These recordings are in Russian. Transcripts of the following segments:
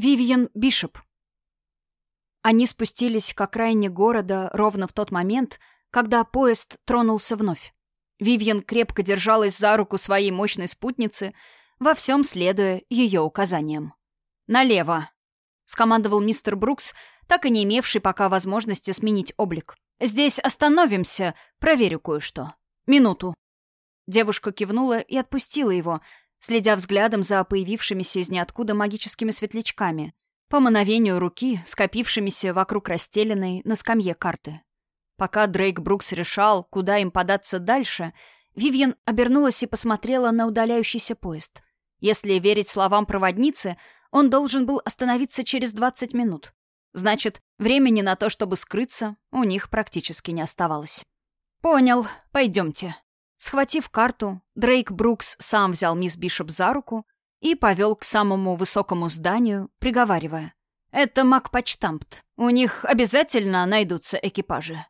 Вивьен Бишоп. Они спустились к окраине города ровно в тот момент, когда поезд тронулся вновь. Вивьен крепко держалась за руку своей мощной спутницы, во всем следуя ее указаниям. «Налево!» — скомандовал мистер Брукс, так и не имевший пока возможности сменить облик. «Здесь остановимся, проверю кое-что. Минуту». Девушка кивнула и отпустила его, следя взглядом за появившимися из ниоткуда магическими светлячками, по мановению руки, скопившимися вокруг расстеленной на скамье карты. Пока Дрейк Брукс решал, куда им податься дальше, Вивьен обернулась и посмотрела на удаляющийся поезд. Если верить словам проводницы, он должен был остановиться через 20 минут. Значит, времени на то, чтобы скрыться, у них практически не оставалось. «Понял, пойдемте». Схватив карту, Дрейк Брукс сам взял мисс Бишоп за руку и повел к самому высокому зданию, приговаривая. «Это Макпочтампт. У них обязательно найдутся экипажи».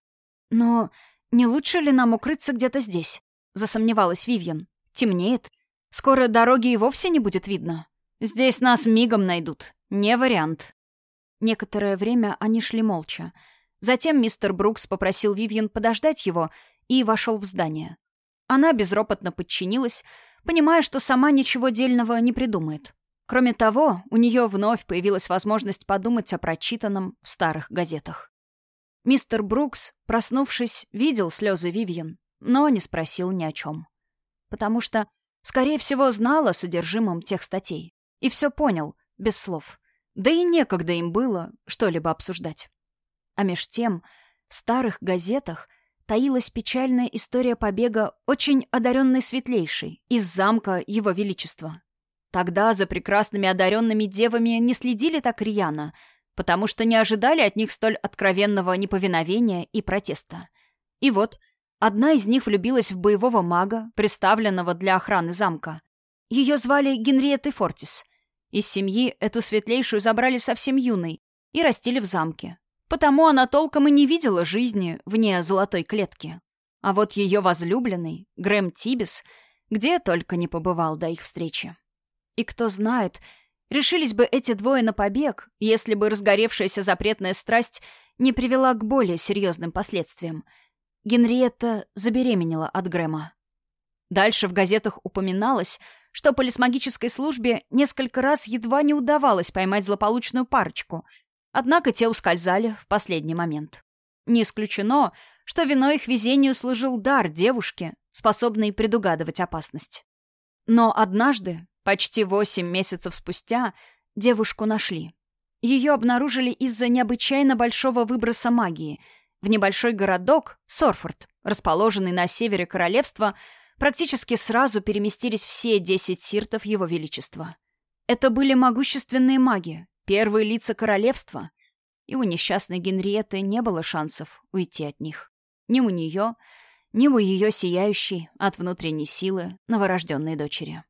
«Но не лучше ли нам укрыться где-то здесь?» — засомневалась Вивьен. «Темнеет. Скоро дороги и вовсе не будет видно. Здесь нас мигом найдут. Не вариант». Некоторое время они шли молча. Затем мистер Брукс попросил Вивьен подождать его и вошел в здание. Она безропотно подчинилась, понимая, что сама ничего дельного не придумает. Кроме того, у нее вновь появилась возможность подумать о прочитанном в старых газетах. Мистер Брукс, проснувшись, видел слезы Вивьен, но не спросил ни о чем. Потому что, скорее всего, знал о содержимом тех статей. И все понял, без слов. Да и некогда им было что-либо обсуждать. А меж тем, в старых газетах — таилась печальная история побега очень одаренной светлейшей из замка Его Величества. Тогда за прекрасными одаренными девами не следили так рьяно, потому что не ожидали от них столь откровенного неповиновения и протеста. И вот, одна из них влюбилась в боевого мага, представленного для охраны замка. Ее звали Генриеттой Фортис. Из семьи эту светлейшую забрали совсем юной и растили в замке, Потому она толком и не видела жизни вне золотой клетки. А вот ее возлюбленный, Грэм Тибис, где только не побывал до их встречи. И кто знает, решились бы эти двое на побег, если бы разгоревшаяся запретная страсть не привела к более серьезным последствиям. Генриетта забеременела от Грэма. Дальше в газетах упоминалось, что полисмагической службе несколько раз едва не удавалось поймать злополучную парочку — Однако те ускользали в последний момент. Не исключено, что виной их везению служил дар девушки, способный предугадывать опасность. Но однажды, почти восемь месяцев спустя, девушку нашли. Ее обнаружили из-за необычайно большого выброса магии. В небольшой городок, Сорфорд, расположенный на севере королевства, практически сразу переместились все десять сиртов его величества. Это были могущественные маги, первые лица королевства, и у несчастной Генриетты не было шансов уйти от них. Ни у нее, ни у ее сияющей от внутренней силы новорожденной дочери.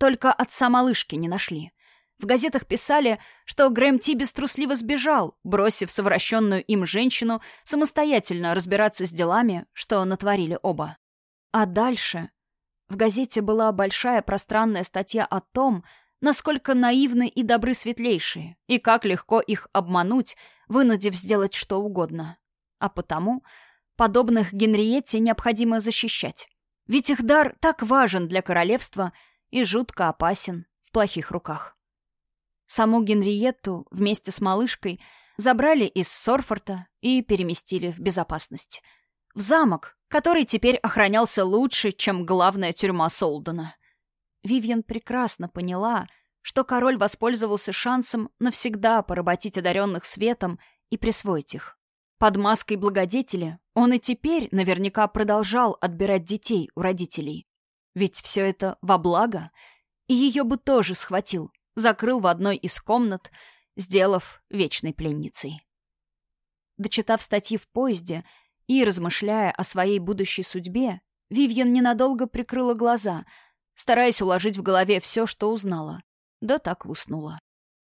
Только отца малышки не нашли. В газетах писали, что Грэм Тибис трусливо сбежал, бросив совращенную им женщину самостоятельно разбираться с делами, что натворили оба. А дальше... В газете была большая пространная статья о том, насколько наивны и добры светлейшие, и как легко их обмануть, вынудив сделать что угодно. А потому подобных Генриетте необходимо защищать. Ведь их дар так важен для королевства и жутко опасен в плохих руках. Саму Генриетту вместе с малышкой забрали из Сорфорта и переместили в безопасность. В замок, который теперь охранялся лучше, чем главная тюрьма Солдена. Вивьен прекрасно поняла, что король воспользовался шансом навсегда поработить одаренных светом и присвоить их. Под маской благодетеля он и теперь наверняка продолжал отбирать детей у родителей. Ведь все это во благо, и ее бы тоже схватил, закрыл в одной из комнат, сделав вечной пленницей. Дочитав статьи в поезде и размышляя о своей будущей судьбе, Вивьен ненадолго прикрыла глаза — стараясь уложить в голове все, что узнала. Да так уснула.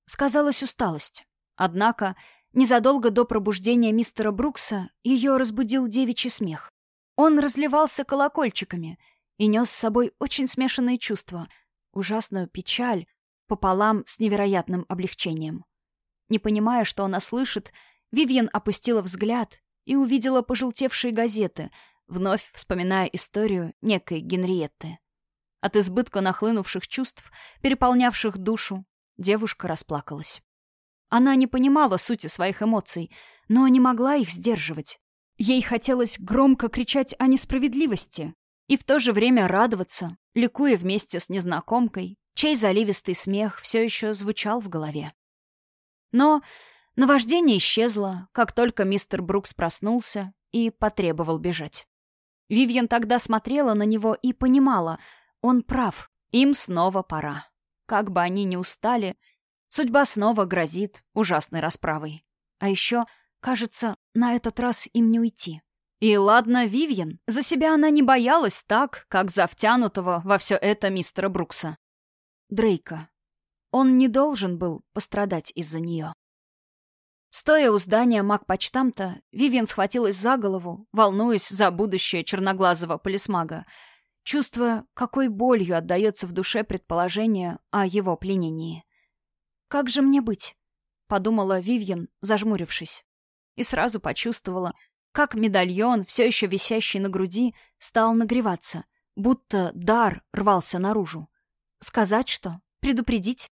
Сказалась усталость. Однако, незадолго до пробуждения мистера Брукса ее разбудил девичий смех. Он разливался колокольчиками и нес с собой очень смешанные чувства. Ужасную печаль, пополам с невероятным облегчением. Не понимая, что она слышит, Вивьен опустила взгляд и увидела пожелтевшие газеты, вновь вспоминая историю некой Генриетты. От избытка нахлынувших чувств, переполнявших душу, девушка расплакалась. Она не понимала сути своих эмоций, но не могла их сдерживать. Ей хотелось громко кричать о несправедливости и в то же время радоваться, ликуя вместе с незнакомкой, чей заливистый смех все еще звучал в голове. Но наваждение исчезло, как только мистер Брукс проснулся и потребовал бежать. Вивьен тогда смотрела на него и понимала, он прав, им снова пора. Как бы они ни устали, судьба снова грозит ужасной расправой. А еще, кажется, на этот раз им не уйти. И ладно, Вивьен, за себя она не боялась так, как за втянутого во все это мистера Брукса. Дрейка. Он не должен был пострадать из-за нее. Стоя у здания Макпочтамта, Вивьен схватилась за голову, волнуясь за будущее черноглазого полисмага, чувствуя, какой болью отдается в душе предположение о его пленении. «Как же мне быть?» — подумала Вивьен, зажмурившись. И сразу почувствовала, как медальон, все еще висящий на груди, стал нагреваться, будто дар рвался наружу. Сказать что? Предупредить?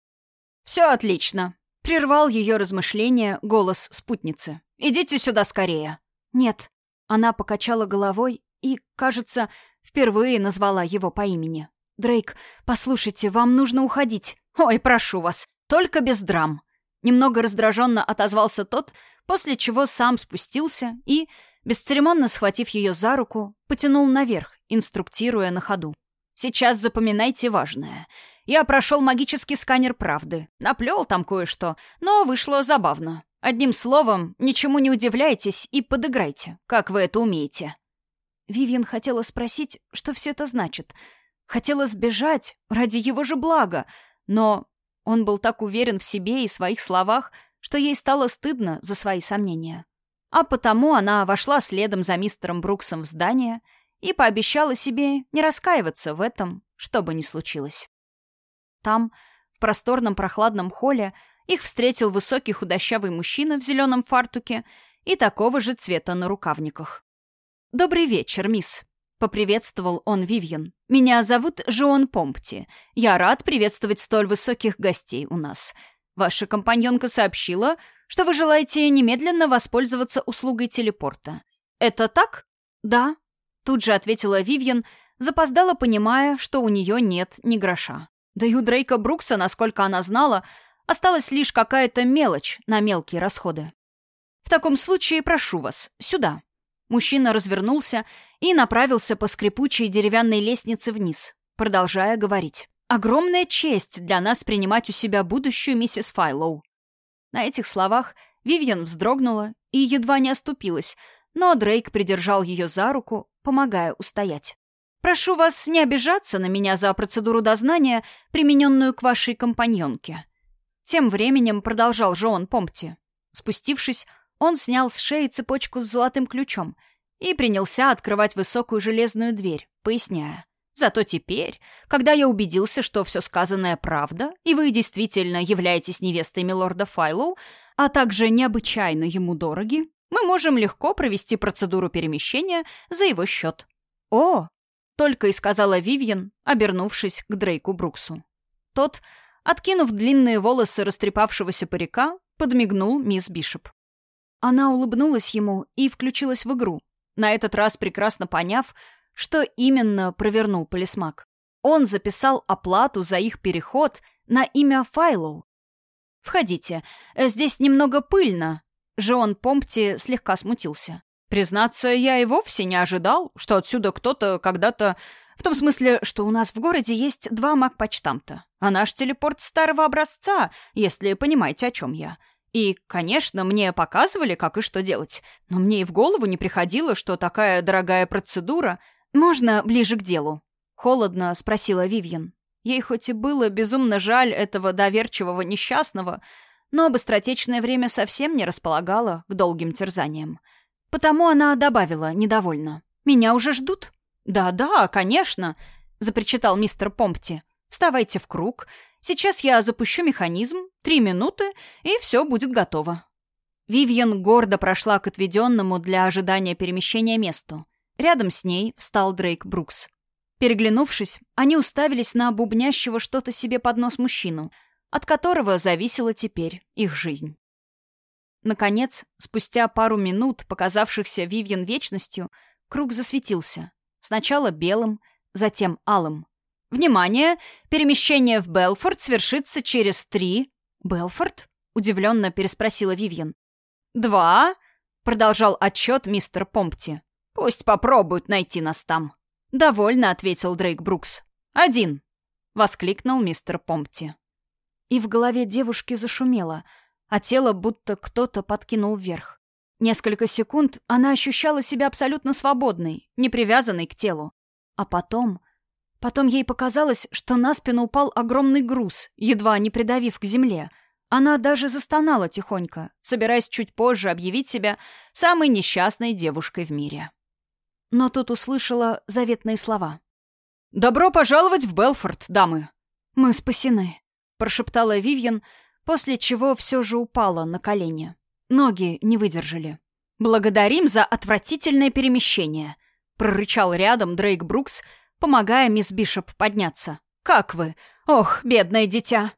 «Все отлично», Прервал ее размышления голос спутницы. «Идите сюда скорее!» «Нет». Она покачала головой и, кажется, впервые назвала его по имени. «Дрейк, послушайте, вам нужно уходить. Ой, прошу вас, только без драм». Немного раздраженно отозвался тот, после чего сам спустился и, бесцеремонно схватив ее за руку, потянул наверх, инструктируя на ходу. «Сейчас запоминайте важное. Я прошел магический сканер правды. Наплел там кое-что, но вышло забавно. Одним словом, ничему не удивляйтесь и подыграйте, как вы это умеете. Вивьен хотела спросить, что все это значит. Хотела сбежать ради его же блага, но он был так уверен в себе и своих словах, что ей стало стыдно за свои сомнения. А потому она вошла следом за мистером Бруксом в здание и пообещала себе не раскаиваться в этом, что бы ни случилось. Там, в просторном прохладном холле, их встретил высокий худощавый мужчина в зеленом фартуке и такого же цвета на рукавниках. «Добрый вечер, мисс», — поприветствовал он Вивьен. «Меня зовут Жон Помпти. Я рад приветствовать столь высоких гостей у нас. Ваша компаньонка сообщила, что вы желаете немедленно воспользоваться услугой телепорта. Это так?» «Да», — тут же ответила Вивьен, запоздала, понимая, что у нее нет ни гроша. Да и у Дрейка Брукса, насколько она знала, осталась лишь какая-то мелочь на мелкие расходы. «В таком случае прошу вас, сюда». Мужчина развернулся и направился по скрипучей деревянной лестнице вниз, продолжая говорить. «Огромная честь для нас принимать у себя будущую миссис Файлоу». На этих словах Вивьен вздрогнула и едва не оступилась, но Дрейк придержал ее за руку, помогая устоять. Прошу вас не обижаться на меня за процедуру дознания, примененную к вашей компаньонке». Тем временем продолжал Жоон Помпти. Спустившись, он снял с шеи цепочку с золотым ключом и принялся открывать высокую железную дверь, поясняя. «Зато теперь, когда я убедился, что все сказанное правда, и вы действительно являетесь невестой милорда Файлоу, а также необычайно ему дороги, мы можем легко провести процедуру перемещения за его счет». «О, только и сказала Вивьен, обернувшись к Дрейку Бруксу. Тот, откинув длинные волосы растрепавшегося парика, подмигнул мисс Бишоп. Она улыбнулась ему и включилась в игру, на этот раз прекрасно поняв, что именно провернул полисмак. Он записал оплату за их переход на имя Файлоу. «Входите. Здесь немного пыльно». Жон Помпти слегка смутился. Признаться, я и вовсе не ожидал, что отсюда кто-то когда-то... В том смысле, что у нас в городе есть два маг-почтамта, а наш телепорт старого образца, если понимаете, о чем я. И, конечно, мне показывали, как и что делать, но мне и в голову не приходило, что такая дорогая процедура... «Можно ближе к делу?» — холодно спросила Вивьен. Ей хоть и было безумно жаль этого доверчивого несчастного, но быстротечное время совсем не располагало к долгим терзаниям. Потому она добавила недовольно. «Меня уже ждут?» «Да-да, конечно», — запричитал мистер Помпти. «Вставайте в круг. Сейчас я запущу механизм, три минуты, и все будет готово». Вивьен гордо прошла к отведенному для ожидания перемещения месту. Рядом с ней встал Дрейк Брукс. Переглянувшись, они уставились на бубнящего что-то себе под нос мужчину, от которого зависела теперь их жизнь. Наконец, спустя пару минут, показавшихся Вивьен вечностью, круг засветился. Сначала белым, затем алым. «Внимание! Перемещение в Белфорд свершится через три...» «Белфорд?» — удивленно переспросила Вивьен. «Два?» — продолжал отчет мистер Помпти. «Пусть попробуют найти нас там». «Довольно», — ответил Дрейк Брукс. «Один!» — воскликнул мистер Помпти. И в голове девушки зашумело, а тело будто кто-то подкинул вверх. Несколько секунд она ощущала себя абсолютно свободной, не привязанной к телу. А потом... Потом ей показалось, что на спину упал огромный груз, едва не придавив к земле. Она даже застонала тихонько, собираясь чуть позже объявить себя самой несчастной девушкой в мире но тут услышала заветные слова. «Добро пожаловать в Белфорд, дамы!» «Мы спасены», — прошептала Вивьен, после чего все же упала на колени. Ноги не выдержали. «Благодарим за отвратительное перемещение», — прорычал рядом Дрейк Брукс, помогая мисс Бишоп подняться. «Как вы? Ох, бедное дитя!»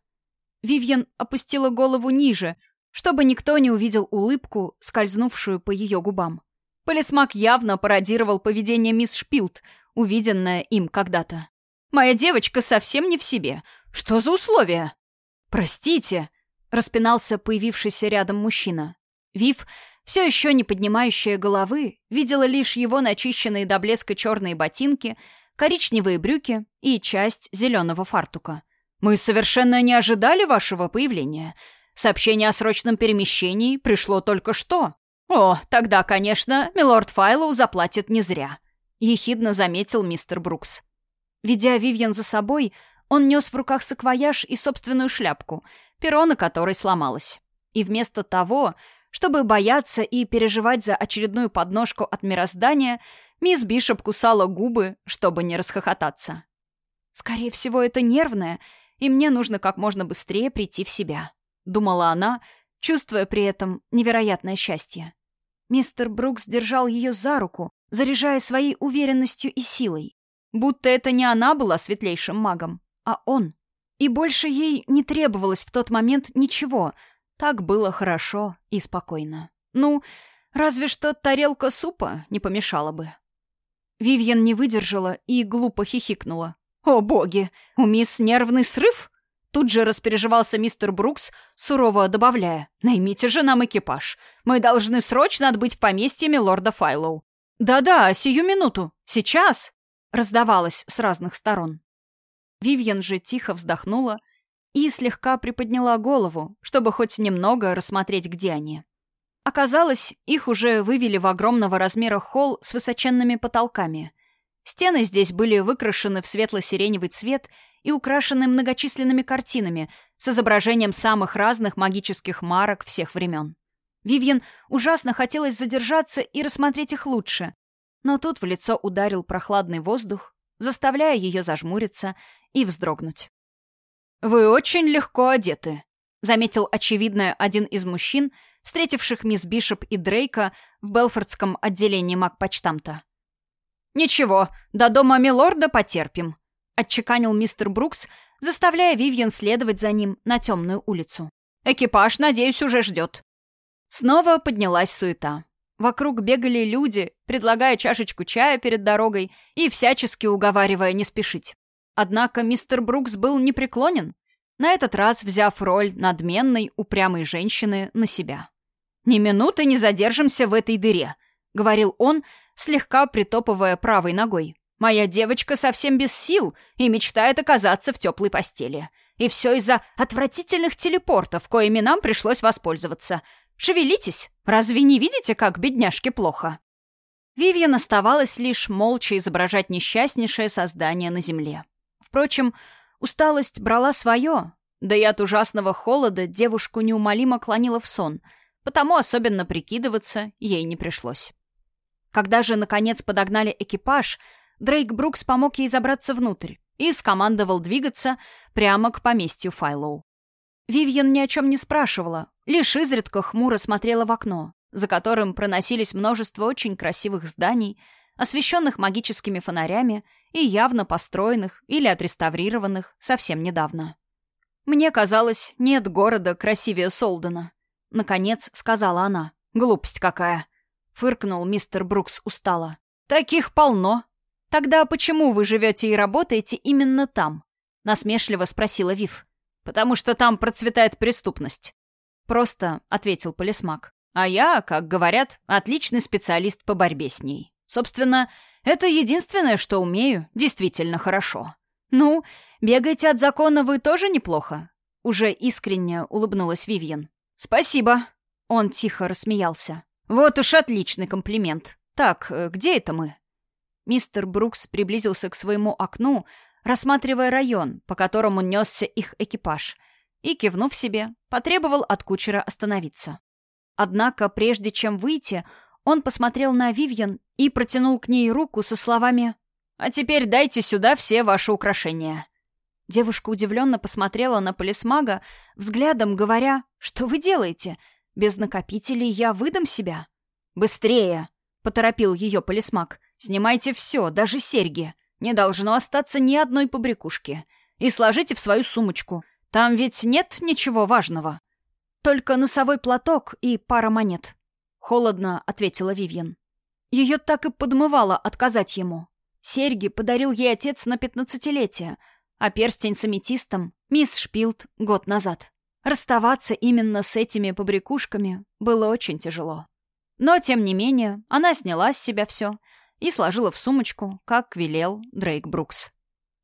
Вивьен опустила голову ниже, чтобы никто не увидел улыбку, скользнувшую по ее губам. Полисмак явно пародировал поведение мисс Шпилт, увиденное им когда-то. «Моя девочка совсем не в себе. Что за условия?» «Простите», — распинался появившийся рядом мужчина. Вив, все еще не поднимающая головы, видела лишь его начищенные до блеска черные ботинки, коричневые брюки и часть зеленого фартука. «Мы совершенно не ожидали вашего появления. Сообщение о срочном перемещении пришло только что». «О, тогда, конечно, милорд Файлоу заплатит не зря», — ехидно заметил мистер Брукс. Ведя Вивьен за собой, он нес в руках саквояж и собственную шляпку, перо на которой сломалось. И вместо того, чтобы бояться и переживать за очередную подножку от мироздания, мисс Бишоп кусала губы, чтобы не расхохотаться. «Скорее всего, это нервное, и мне нужно как можно быстрее прийти в себя», — думала она, чувствуя при этом невероятное счастье. Мистер Брукс держал ее за руку, заряжая своей уверенностью и силой. Будто это не она была светлейшим магом, а он. И больше ей не требовалось в тот момент ничего. Так было хорошо и спокойно. Ну, разве что тарелка супа не помешала бы. Вивьен не выдержала и глупо хихикнула. «О, боги! У мисс нервный срыв?» Тут же распереживался мистер Брукс, сурово добавляя. «Наймите же нам экипаж. Мы должны срочно отбыть в поместье милорда Файлоу». «Да-да, сию минуту. Сейчас!» раздавалось с разных сторон. Вивьен же тихо вздохнула и слегка приподняла голову, чтобы хоть немного рассмотреть, где они. Оказалось, их уже вывели в огромного размера холл с высоченными потолками. Стены здесь были выкрашены в светло-сиреневый цвет и украшены многочисленными картинами с изображением самых разных магических марок всех времен. Вивьен ужасно хотелось задержаться и рассмотреть их лучше, но тут в лицо ударил прохладный воздух, заставляя ее зажмуриться и вздрогнуть. «Вы очень легко одеты», — заметил очевидно один из мужчин, встретивших мисс Бишоп и Дрейка в Белфордском отделении магпочтамта. «Ничего, до дома милорда потерпим», отчеканил мистер Брукс, заставляя Вивьен следовать за ним на темную улицу. «Экипаж, надеюсь, уже ждет». Снова поднялась суета. Вокруг бегали люди, предлагая чашечку чая перед дорогой и всячески уговаривая не спешить. Однако мистер Брукс был непреклонен, на этот раз взяв роль надменной, упрямой женщины на себя. «Ни минуты не задержимся в этой дыре», — говорил он, слегка притопывая правой ногой. Моя девочка совсем без сил и мечтает оказаться в теплой постели. И все из-за отвратительных телепортов, коими нам пришлось воспользоваться. Шевелитесь! Разве не видите, как бедняжке плохо?» Вивьен оставалось лишь молча изображать несчастнейшее создание на земле. Впрочем, усталость брала свое, да и от ужасного холода девушку неумолимо клонила в сон, потому особенно прикидываться ей не пришлось. Когда же, наконец, подогнали экипаж — Дрейк Брукс помог ей забраться внутрь, и скомандовал двигаться прямо к поместью Файлоу. Вивьен ни о чем не спрашивала, лишь изредка хмуро смотрела в окно, за которым проносились множество очень красивых зданий, освещенных магическими фонарями и явно построенных или отреставрированных совсем недавно. «Мне казалось, нет города красивее Солдена», — наконец сказала она. «Глупость какая!» — фыркнул мистер Брукс устало. «Таких полно. Тогда почему вы живете и работаете именно там?» — насмешливо спросила Вив. «Потому что там процветает преступность». «Просто», — ответил полисмак. «А я, как говорят, отличный специалист по борьбе с ней. Собственно, это единственное, что умею действительно хорошо. Ну, бегаете от закона вы тоже неплохо?» Уже искренне улыбнулась Вивьен. «Спасибо». Он тихо рассмеялся. «Вот уж отличный комплимент. Так, э, где это мы?» Мистер Брукс приблизился к своему окну, рассматривая район, по которому несся их экипаж, и, кивнув себе, потребовал от кучера остановиться. Однако, прежде чем выйти, он посмотрел на Вивьен и протянул к ней руку со словами «А теперь дайте сюда все ваши украшения». Девушка удивленно посмотрела на полисмага, взглядом говоря «Что вы делаете? Без накопителей я выдам себя». «Быстрее!» — поторопил ее полисмаг. «Снимайте все, даже серьги. Не должно остаться ни одной побрякушки. И сложите в свою сумочку. Там ведь нет ничего важного. Только носовой платок и пара монет. Холодно, ответила Вивьен. Ее так и подмывало отказать ему. Серьги подарил ей отец на пятнадцатилетие, а перстень с аметистом — мисс Шпилд год назад. Расставаться именно с этими побрякушками было очень тяжело. Но, тем не менее, она сняла с себя все и сложила в сумочку, как велел Дрейк Брукс.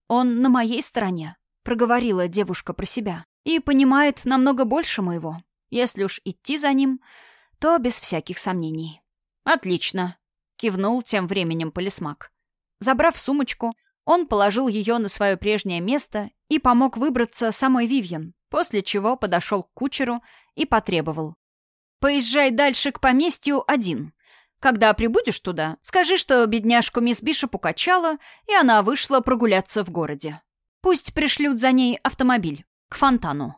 «Он на моей стороне», — проговорила девушка про себя, «и понимает намного больше моего. Если уж идти за ним, то без всяких сомнений. «Отлично!» — кивнул тем временем полисмак. Забрав сумочку, он положил ее на свое прежнее место и помог выбраться самой Вивьен, после чего подошел к кучеру и потребовал. «Поезжай дальше к поместью один. Когда прибудешь туда, скажи, что бедняжку мисс Бишоп укачала, и она вышла прогуляться в городе. Пусть пришлют за ней автомобиль, к фонтану».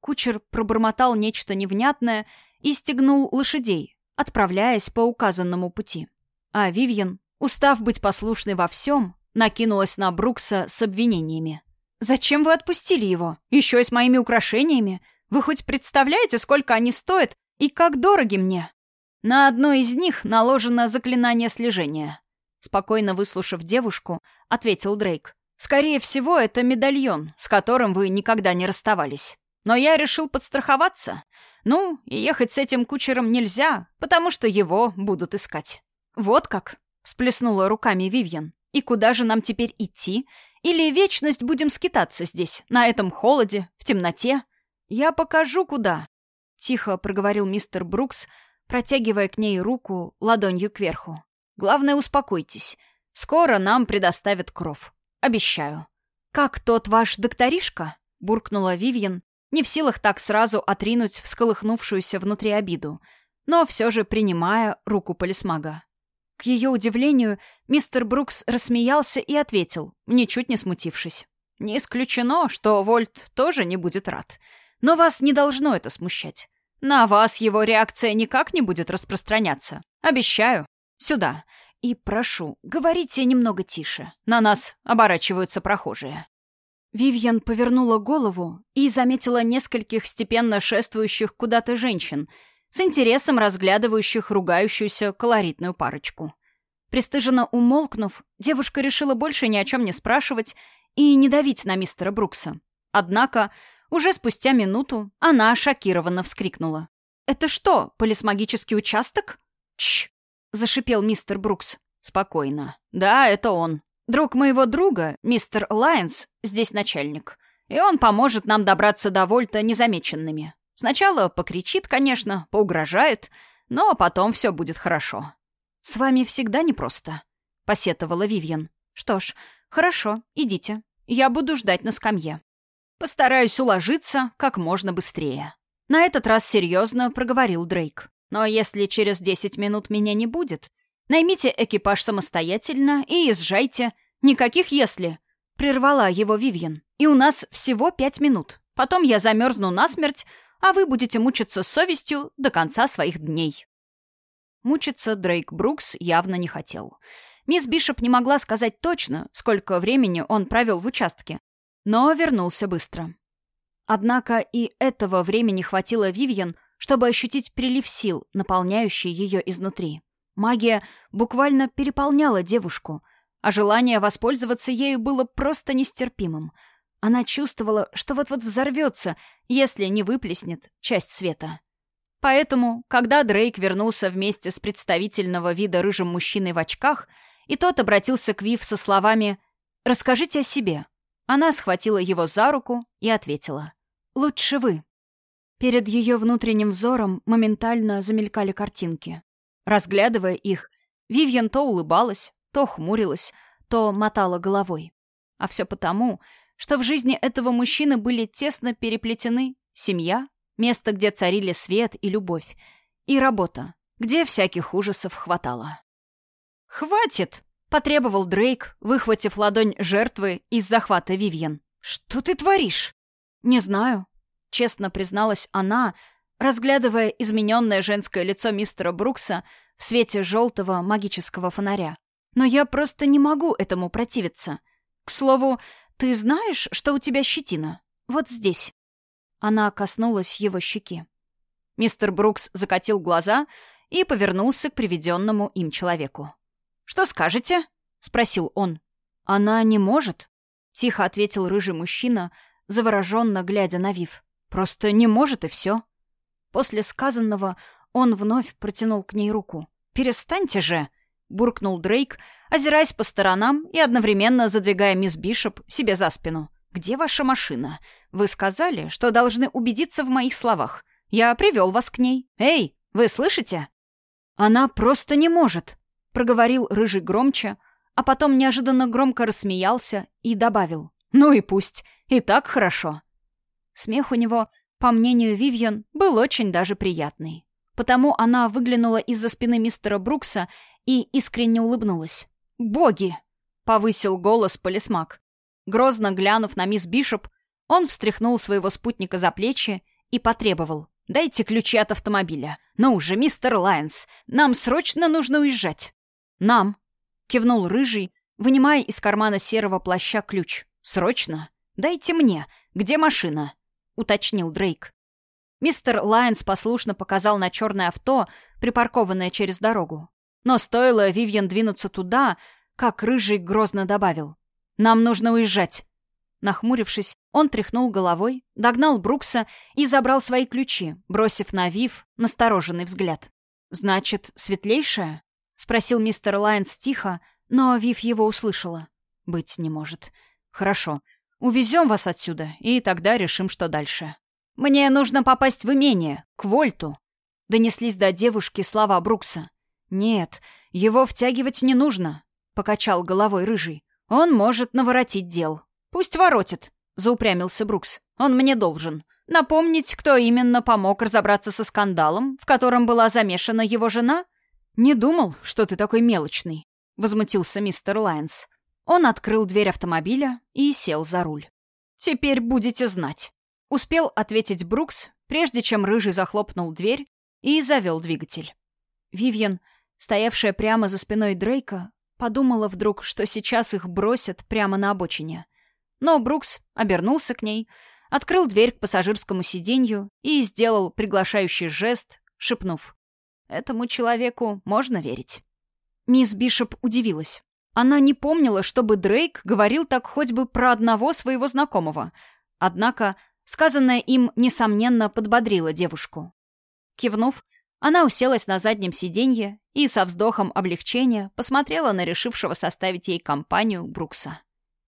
Кучер пробормотал нечто невнятное и стегнул лошадей, отправляясь по указанному пути. А Вивьен, устав быть послушной во всем, накинулась на Брукса с обвинениями. «Зачем вы отпустили его? Еще и с моими украшениями? Вы хоть представляете, сколько они стоят и как дороги мне?» На одно из них наложено заклинание слежения. Спокойно выслушав девушку, ответил Дрейк. «Скорее всего, это медальон, с которым вы никогда не расставались. Но я решил подстраховаться. Ну, и ехать с этим кучером нельзя, потому что его будут искать. Вот как, всплеснула руками Вивьен. И куда же нам теперь идти? Или вечность будем скитаться здесь, на этом холоде, в темноте? Я покажу, куда. Тихо проговорил мистер Брукс, протягивая к ней руку ладонью кверху. Главное, успокойтесь. Скоро нам предоставят кров. Обещаю. Как тот ваш докторишка? буркнула Вивьен, не в силах так сразу отринуть всколыхнувшуюся внутри обиду, но все же принимая руку полисмага. К ее удивлению, мистер Брукс рассмеялся и ответил, ничуть не смутившись. «Не исключено, что Вольт тоже не будет рад. Но вас не должно это смущать. На вас его реакция никак не будет распространяться. Обещаю. Сюда. И прошу, говорите немного тише. На нас оборачиваются прохожие». Вивьен повернула голову и заметила нескольких степенно шествующих куда-то женщин, с интересом разглядывающих ругающуюся колоритную парочку. Престыженно умолкнув, девушка решила больше ни о чем не спрашивать и не давить на мистера Брукса. Однако, уже спустя минуту она шокированно вскрикнула. «Это что, полисмагический участок?» «Чш!» — зашипел мистер Брукс. «Спокойно. Да, это он. Друг моего друга, мистер Лайнс, здесь начальник. И он поможет нам добраться до Вольта незамеченными. Сначала покричит, конечно, поугрожает, но потом все будет хорошо. «С вами всегда непросто», — посетовала Вивьен. «Что ж, хорошо, идите. Я буду ждать на скамье. Постараюсь уложиться как можно быстрее». На этот раз серьезно проговорил Дрейк. «Но если через десять минут меня не будет, Наймите экипаж самостоятельно и езжайте. Никаких «если». — прервала его Вивьен. «И у нас всего пять минут. Потом я замерзну насмерть, а вы будете мучиться совестью до конца своих дней». Мучиться Дрейк Брукс явно не хотел. Мисс Бишоп не могла сказать точно, сколько времени он провел в участке, но вернулся быстро. Однако и этого времени хватило Вивьен, чтобы ощутить прилив сил, наполняющий ее изнутри. Магия буквально переполняла девушку, а желание воспользоваться ею было просто нестерпимым. Она чувствовала, что вот-вот взорвется, если не выплеснет часть света. Поэтому, когда Дрейк вернулся вместе с представительного вида рыжим мужчиной в очках, и тот обратился к Вив со словами «Расскажите о себе», она схватила его за руку и ответила «Лучше вы». Перед ее внутренним взором моментально замелькали картинки. Разглядывая их, Вивьен то улыбалась, то хмурилась, то мотала головой. А все потому, что в жизни этого мужчины были тесно переплетены семья, Место, где царили свет и любовь. И работа, где всяких ужасов хватало. «Хватит!» — потребовал Дрейк, выхватив ладонь жертвы из захвата Вивьен. «Что ты творишь?» «Не знаю», — честно призналась она, разглядывая измененное женское лицо мистера Брукса в свете желтого магического фонаря. «Но я просто не могу этому противиться. К слову, ты знаешь, что у тебя щетина? Вот здесь». Она коснулась его щеки. Мистер Брукс закатил глаза и повернулся к приведенному им человеку. «Что скажете?» — спросил он. «Она не может», — тихо ответил рыжий мужчина, завороженно глядя на Вив. «Просто не может, и все». После сказанного он вновь протянул к ней руку. «Перестаньте же!» — буркнул Дрейк, озираясь по сторонам и одновременно задвигая мисс Бишоп себе за спину. «Где ваша машина? Вы сказали, что должны убедиться в моих словах. Я привел вас к ней. Эй, вы слышите?» «Она просто не может», — проговорил Рыжий громче, а потом неожиданно громко рассмеялся и добавил. «Ну и пусть. И так хорошо». Смех у него, по мнению Вивьен, был очень даже приятный. Потому она выглянула из-за спины мистера Брукса и искренне улыбнулась. «Боги!» — повысил голос полисмак. Грозно глянув на мисс Бишоп, он встряхнул своего спутника за плечи и потребовал. «Дайте ключи от автомобиля. Ну уже, мистер Лайонс, нам срочно нужно уезжать». «Нам», — кивнул Рыжий, вынимая из кармана серого плаща ключ. «Срочно? Дайте мне. Где машина?» — уточнил Дрейк. Мистер Лайонс послушно показал на черное авто, припаркованное через дорогу. Но стоило Вивьен двинуться туда, как Рыжий грозно добавил. Нам нужно уезжать». Нахмурившись, он тряхнул головой, догнал Брукса и забрал свои ключи, бросив на Вив настороженный взгляд. «Значит, светлейшая?» — спросил мистер Лайонс тихо, но Вив его услышала. «Быть не может. Хорошо. Увезем вас отсюда, и тогда решим, что дальше». «Мне нужно попасть в имение, к Вольту», — донеслись до девушки слова Брукса. «Нет, его втягивать не нужно», — покачал головой Рыжий. «Он может наворотить дел. Пусть воротит», — заупрямился Брукс. «Он мне должен. Напомнить, кто именно помог разобраться со скандалом, в котором была замешана его жена?» «Не думал, что ты такой мелочный», — возмутился мистер Лайнс. Он открыл дверь автомобиля и сел за руль. «Теперь будете знать», — успел ответить Брукс, прежде чем Рыжий захлопнул дверь и завел двигатель. Вивьен, стоявшая прямо за спиной Дрейка, Подумала вдруг, что сейчас их бросят прямо на обочине. Но Брукс обернулся к ней, открыл дверь к пассажирскому сиденью и сделал приглашающий жест, шепнув. «Этому человеку можно верить». Мисс Бишоп удивилась. Она не помнила, чтобы Дрейк говорил так хоть бы про одного своего знакомого. Однако сказанное им, несомненно, подбодрило девушку. Кивнув, она уселась на заднем сиденье и со вздохом облегчения посмотрела на решившего составить ей компанию Брукса.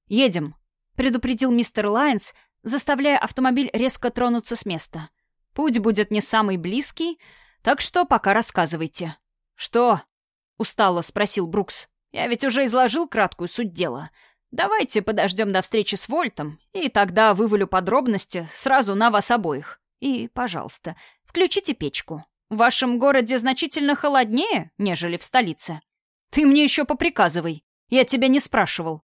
«Едем», — предупредил мистер Лайнс, заставляя автомобиль резко тронуться с места. «Путь будет не самый близкий, так что пока рассказывайте». «Что?» — устало спросил Брукс. «Я ведь уже изложил краткую суть дела. Давайте подождем до встречи с Вольтом, и тогда вывалю подробности сразу на вас обоих. И, пожалуйста, включите печку». В вашем городе значительно холоднее, нежели в столице. Ты мне еще поприказывай. Я тебя не спрашивал.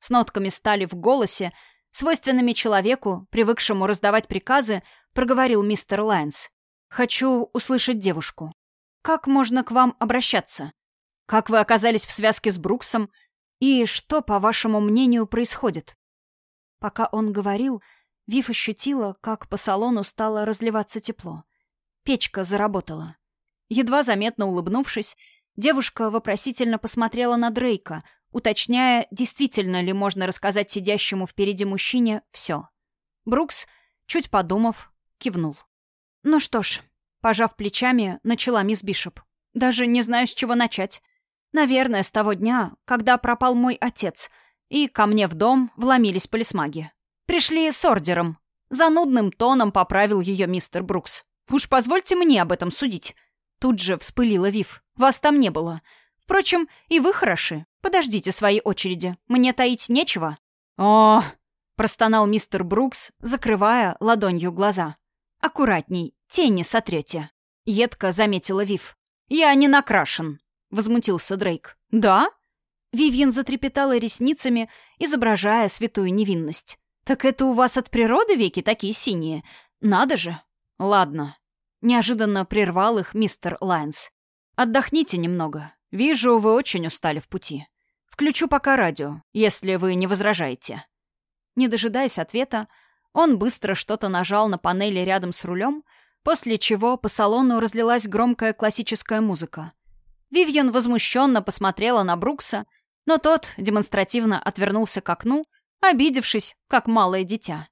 с нотками стали в голосе, свойственными человеку, привыкшему раздавать приказы, проговорил мистер Лайнс. «Хочу услышать девушку. Как можно к вам обращаться? Как вы оказались в связке с Бруксом? И что, по вашему мнению, происходит?» Пока он говорил, Вив ощутила, как по салону стало разливаться тепло. Печка заработала. Едва заметно улыбнувшись, девушка вопросительно посмотрела на Дрейка, уточняя, действительно ли можно рассказать сидящему впереди мужчине все. Брукс, чуть подумав, кивнул. «Ну что ж», — пожав плечами, начала мисс Бишоп. «Даже не знаю, с чего начать. Наверное, с того дня, когда пропал мой отец, и ко мне в дом вломились полисмаги. Пришли с ордером. Занудным тоном поправил ее мистер Брукс. «Уж позвольте мне об этом судить». Тут же вспылила Вив. «Вас там не было. Впрочем, и вы хороши. Подождите своей очереди. Мне таить нечего». «О!» — простонал мистер Брукс, закрывая ладонью глаза. «Аккуратней, тени сотрете», — едко заметила Вив. «Я не накрашен», — возмутился Дрейк. «Да?» Вивьен затрепетала ресницами, изображая святую невинность. «Так это у вас от природы веки такие синие? Надо же!» «Ладно». Неожиданно прервал их мистер Лайнс. «Отдохните немного. Вижу, вы очень устали в пути. Включу пока радио, если вы не возражаете». Не дожидаясь ответа, он быстро что-то нажал на панели рядом с рулем, после чего по салону разлилась громкая классическая музыка. Вивьен возмущенно посмотрела на Брукса, но тот демонстративно отвернулся к окну, обидевшись, как малое дитя.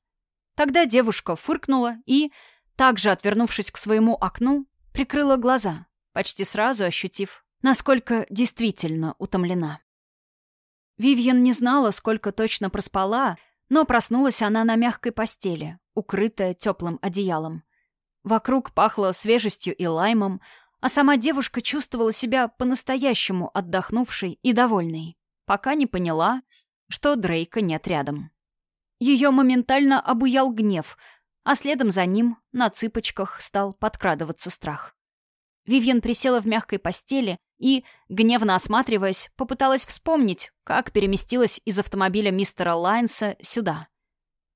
Тогда девушка фыркнула и, также отвернувшись к своему окну, прикрыла глаза, почти сразу ощутив, насколько действительно утомлена. Вивьен не знала, сколько точно проспала, но проснулась она на мягкой постели, укрытая теплым одеялом. Вокруг пахло свежестью и лаймом, а сама девушка чувствовала себя по-настоящему отдохнувшей и довольной, пока не поняла, что Дрейка нет рядом. Ее моментально обуял гнев, а следом за ним на цыпочках стал подкрадываться страх. Вивьен присела в мягкой постели и, гневно осматриваясь, попыталась вспомнить, как переместилась из автомобиля мистера Лайнса сюда.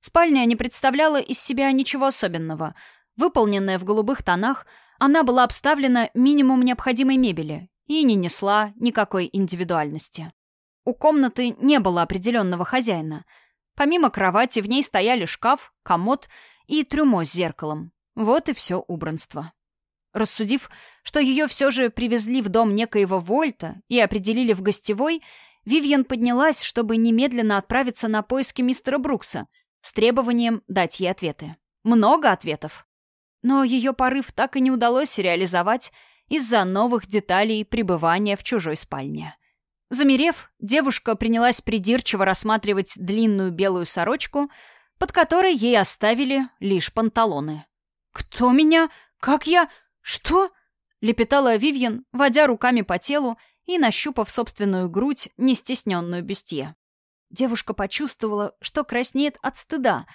Спальня не представляла из себя ничего особенного. Выполненная в голубых тонах, она была обставлена минимум необходимой мебели и не несла никакой индивидуальности. У комнаты не было определенного хозяина. Помимо кровати в ней стояли шкаф, комод и трюмо с зеркалом. Вот и все убранство. Рассудив, что ее все же привезли в дом некоего Вольта и определили в гостевой, Вивьен поднялась, чтобы немедленно отправиться на поиски мистера Брукса с требованием дать ей ответы. Много ответов. Но ее порыв так и не удалось реализовать из-за новых деталей пребывания в чужой спальне. Замерев, девушка принялась придирчиво рассматривать длинную белую сорочку, под которой ей оставили лишь панталоны. «Кто меня? Как я? «Что?» — лепетала Вивьен, водя руками по телу и нащупав собственную грудь, не стесненную бюстье. Девушка почувствовала, что краснеет от стыда.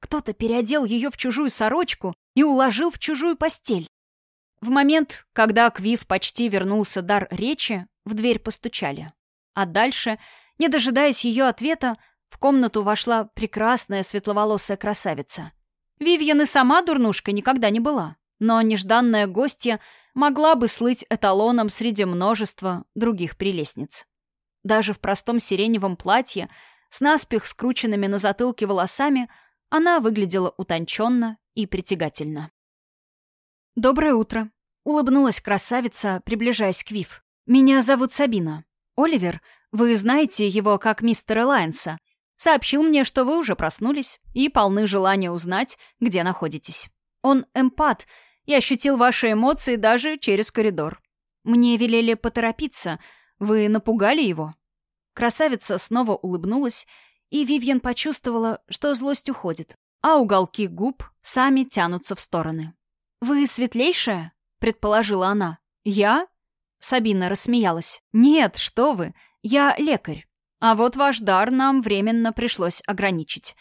Кто-то переодел ее в чужую сорочку и уложил в чужую постель. В момент, когда к Вив почти вернулся дар речи, в дверь постучали. А дальше, не дожидаясь ее ответа, в комнату вошла прекрасная светловолосая красавица. Вивьен и сама дурнушка никогда не была но нежданная гостья могла бы слыть эталоном среди множества других прелестниц. Даже в простом сиреневом платье с наспех скрученными на затылке волосами она выглядела утонченно и притягательно. «Доброе утро», — улыбнулась красавица, приближаясь к Вив. «Меня зовут Сабина. Оливер, вы знаете его как мистера Лайнса, сообщил мне, что вы уже проснулись и полны желания узнать, где находитесь. Он эмпат — и ощутил ваши эмоции даже через коридор. Мне велели поторопиться. Вы напугали его?» Красавица снова улыбнулась, и Вивьен почувствовала, что злость уходит, а уголки губ сами тянутся в стороны. «Вы светлейшая?» — предположила она. «Я?» — Сабина рассмеялась. «Нет, что вы, я лекарь. А вот ваш дар нам временно пришлось ограничить.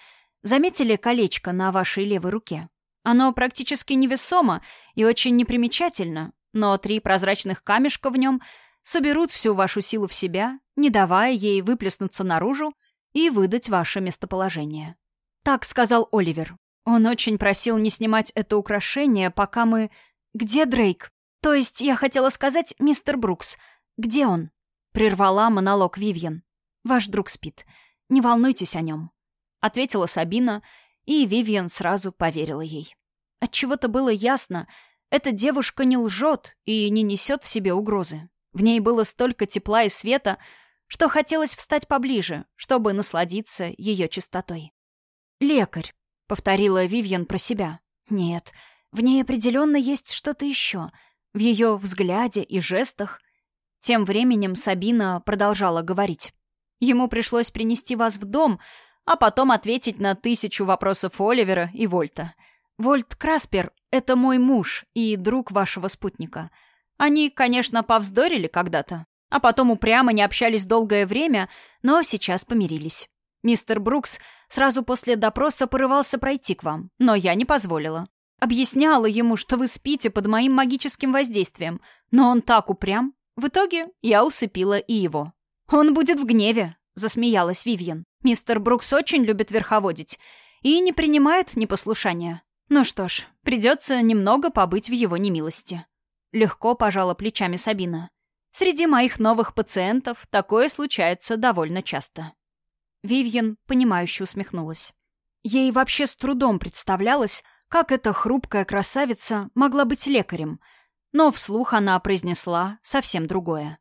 Заметили колечко на вашей левой руке? Оно практически невесомо и очень непримечательно, но три прозрачных камешка в нем соберут всю вашу силу в себя, не давая ей выплеснуться наружу и выдать ваше местоположение. Так сказал Оливер. Он очень просил не снимать это украшение, пока мы... Где Дрейк? То есть, я хотела сказать, мистер Брукс. Где он? Прервала монолог Вивьен. Ваш друг спит. Не волнуйтесь о нем. Ответила Сабина, и Вивьен сразу поверила ей. Отчего-то было ясно, эта девушка не лжет и не несет в себе угрозы. В ней было столько тепла и света, что хотелось встать поближе, чтобы насладиться ее чистотой. «Лекарь», — повторила Вивьен про себя. «Нет, в ней определенно есть что-то еще. В ее взгляде и жестах». Тем временем Сабина продолжала говорить. «Ему пришлось принести вас в дом, а потом ответить на тысячу вопросов Оливера и Вольта. Вольт Краспер — это мой муж и друг вашего спутника. Они, конечно, повздорили когда-то, а потом упрямо не общались долгое время, но сейчас помирились. Мистер Брукс сразу после допроса порывался пройти к вам, но я не позволила. Объясняла ему, что вы спите под моим магическим воздействием, но он так упрям. В итоге я усыпила и его. «Он будет в гневе», — засмеялась Вивьен. «Мистер Брукс очень любит верховодить и не принимает непослушания. Ну что ж, придется немного побыть в его немилости». Легко пожала плечами Сабина. Среди моих новых пациентов такое случается довольно часто. Вивьен, понимающе усмехнулась. Ей вообще с трудом представлялось, как эта хрупкая красавица могла быть лекарем, но вслух она произнесла совсем другое.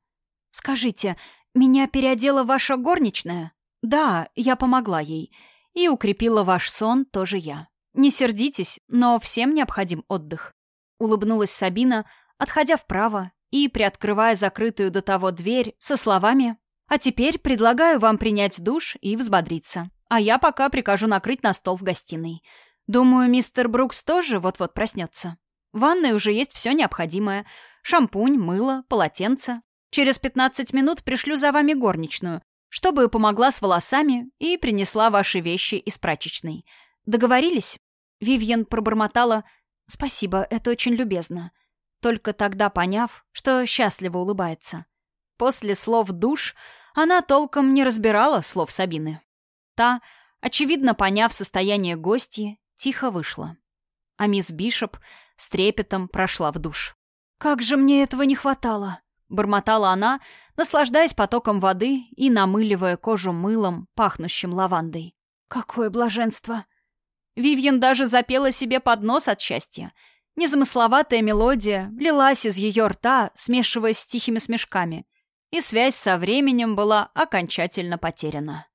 «Скажите, меня переодела ваша горничная?» «Да, я помогла ей. И укрепила ваш сон тоже я. Не сердитесь, но всем необходим отдых». Улыбнулась Сабина, отходя вправо и приоткрывая закрытую до того дверь со словами «А теперь предлагаю вам принять душ и взбодриться, а я пока прикажу накрыть на стол в гостиной. Думаю, мистер Брукс тоже вот-вот проснется. В ванной уже есть все необходимое. Шампунь, мыло, полотенце. Через 15 минут пришлю за вами горничную, чтобы помогла с волосами и принесла ваши вещи из прачечной. Договорились?» Вивьен пробормотала «Спасибо, это очень любезно» только тогда поняв, что счастливо улыбается. После слов «душ» она толком не разбирала слов Сабины. Та, очевидно поняв состояние гости, тихо вышла. А мисс Бишоп с трепетом прошла в душ. «Как же мне этого не хватало!» — бормотала она, наслаждаясь потоком воды и намыливая кожу мылом, пахнущим лавандой. «Какое блаженство!» Вивьен даже запела себе под нос от счастья — Незамысловатая мелодия лилась из ее рта, смешиваясь с тихими смешками, и связь со временем была окончательно потеряна.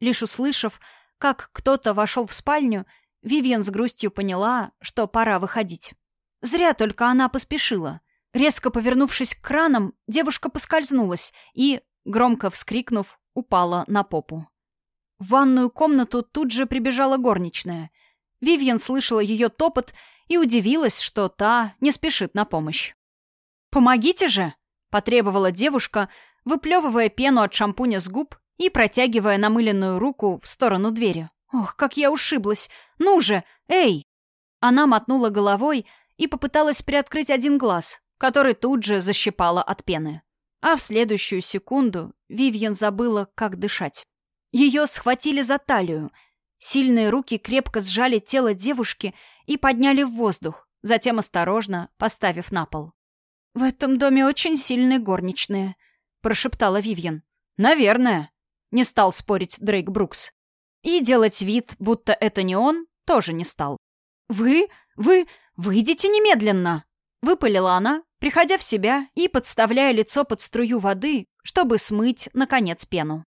Лишь услышав, как кто-то вошел в спальню, Вивьен с грустью поняла, что пора выходить. Зря только она поспешила. Резко повернувшись к кранам, девушка поскользнулась и, громко вскрикнув, упала на попу. В ванную комнату тут же прибежала горничная. Вивьен слышала ее топот и удивилась, что та не спешит на помощь. «Помогите же!» — потребовала девушка, выплевывая пену от шампуня с губ и протягивая намыленную руку в сторону двери. «Ох, как я ушиблась! Ну же! Эй!» Она мотнула головой и попыталась приоткрыть один глаз, который тут же защипала от пены. А в следующую секунду Вивьен забыла, как дышать. Ее схватили за талию. Сильные руки крепко сжали тело девушки и подняли в воздух, затем осторожно поставив на пол. «В этом доме очень сильные горничные», — прошептала Вивьен. «Наверное», — не стал спорить Дрейк Брукс. И делать вид, будто это не он, тоже не стал. «Вы? Вы? Выйдите немедленно!» — выпалила она, приходя в себя и подставляя лицо под струю воды, чтобы смыть, наконец, пену.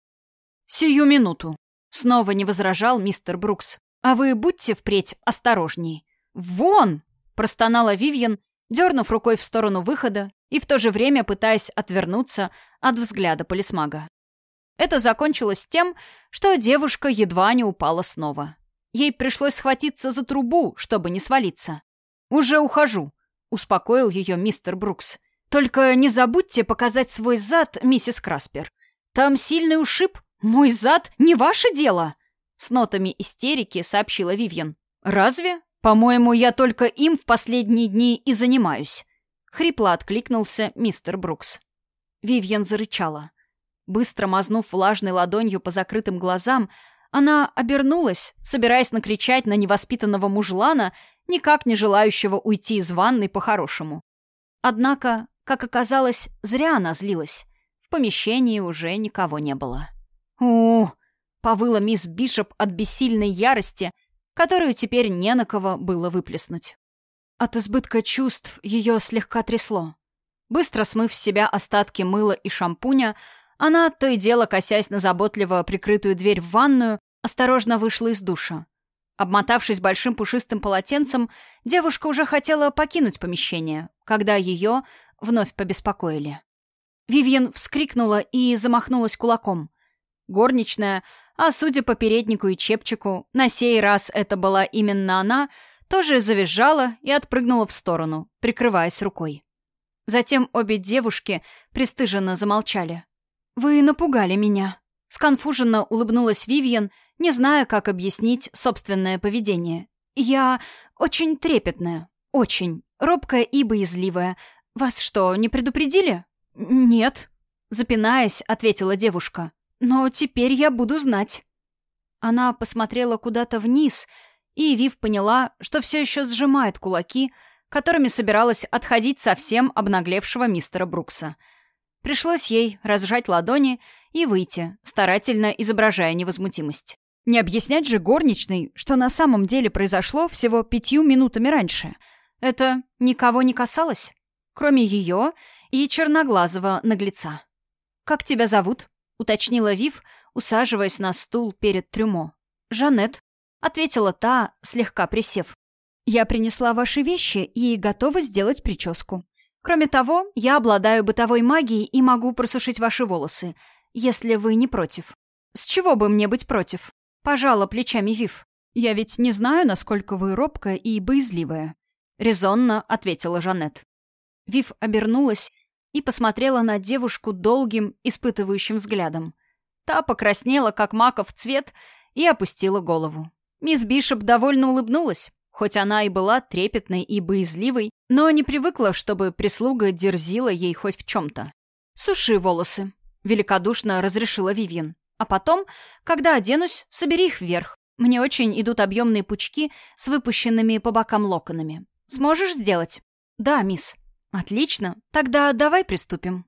«Сию минуту», — снова не возражал мистер Брукс. А вы будьте впредь осторожней. «Вон!» — простонала Вивьен, дернув рукой в сторону выхода и в то же время пытаясь отвернуться от взгляда полисмага. Это закончилось тем, что девушка едва не упала снова. Ей пришлось схватиться за трубу, чтобы не свалиться. «Уже ухожу», — успокоил ее мистер Брукс. «Только не забудьте показать свой зад, миссис Краспер. Там сильный ушиб. Мой зад не ваше дело!» С нотами истерики сообщила Вивьен. «Разве? По-моему, я только им в последние дни и занимаюсь». Хрипло откликнулся мистер Брукс. Вивьен зарычала. Быстро мазнув влажной ладонью по закрытым глазам, она обернулась, собираясь накричать на невоспитанного мужлана, никак не желающего уйти из ванной по-хорошему. Однако, как оказалось, зря она злилась. В помещении уже никого не было. «О!» — повыла мисс Бишоп от бессильной ярости, которую теперь не на кого было выплеснуть. От избытка чувств ее слегка трясло. Быстро смыв с себя остатки мыла и шампуня, она, то и дело косясь на заботливо прикрытую дверь в ванную, осторожно вышла из душа. Обмотавшись большим пушистым полотенцем, девушка уже хотела покинуть помещение, когда ее вновь побеспокоили. Вивьен вскрикнула и замахнулась кулаком. Горничная, а судя по переднику и чепчику, на сей раз это была именно она, тоже завизжала и отпрыгнула в сторону, прикрываясь рукой. Затем обе девушки пристыженно замолчали. «Вы напугали меня», — сконфуженно улыбнулась Вивьен, не зная, как объяснить собственное поведение. «Я очень трепетная, очень, робкая и боязливая. Вас что, не предупредили?» «Нет», — запинаясь, ответила девушка. «Но теперь я буду знать». Она посмотрела куда-то вниз, и Вив поняла, что все еще сжимает кулаки, которыми собиралась отходить совсем обнаглевшего мистера Брукса — Пришлось ей разжать ладони и выйти, старательно изображая невозмутимость. Не объяснять же горничной, что на самом деле произошло всего пятью минутами раньше. Это никого не касалось, кроме ее и черноглазого наглеца. «Как тебя зовут?» — уточнила Вив, усаживаясь на стул перед трюмо. «Жанет», — ответила та, слегка присев. «Я принесла ваши вещи и готова сделать прическу». Кроме того, я обладаю бытовой магией и могу просушить ваши волосы, если вы не против. С чего бы мне быть против? Пожала плечами Вив. Я ведь не знаю, насколько вы робкая и боязливая. Резонно ответила Жанет. Вив обернулась и посмотрела на девушку долгим, испытывающим взглядом. Та покраснела, как маков цвет, и опустила голову. Мисс Бишоп довольно улыбнулась, Хоть она и была трепетной и боязливой, но не привыкла, чтобы прислуга дерзила ей хоть в чем-то. «Суши волосы», — великодушно разрешила Вивьен. «А потом, когда оденусь, собери их вверх. Мне очень идут объемные пучки с выпущенными по бокам локонами. Сможешь сделать?» «Да, мисс». «Отлично. Тогда давай приступим».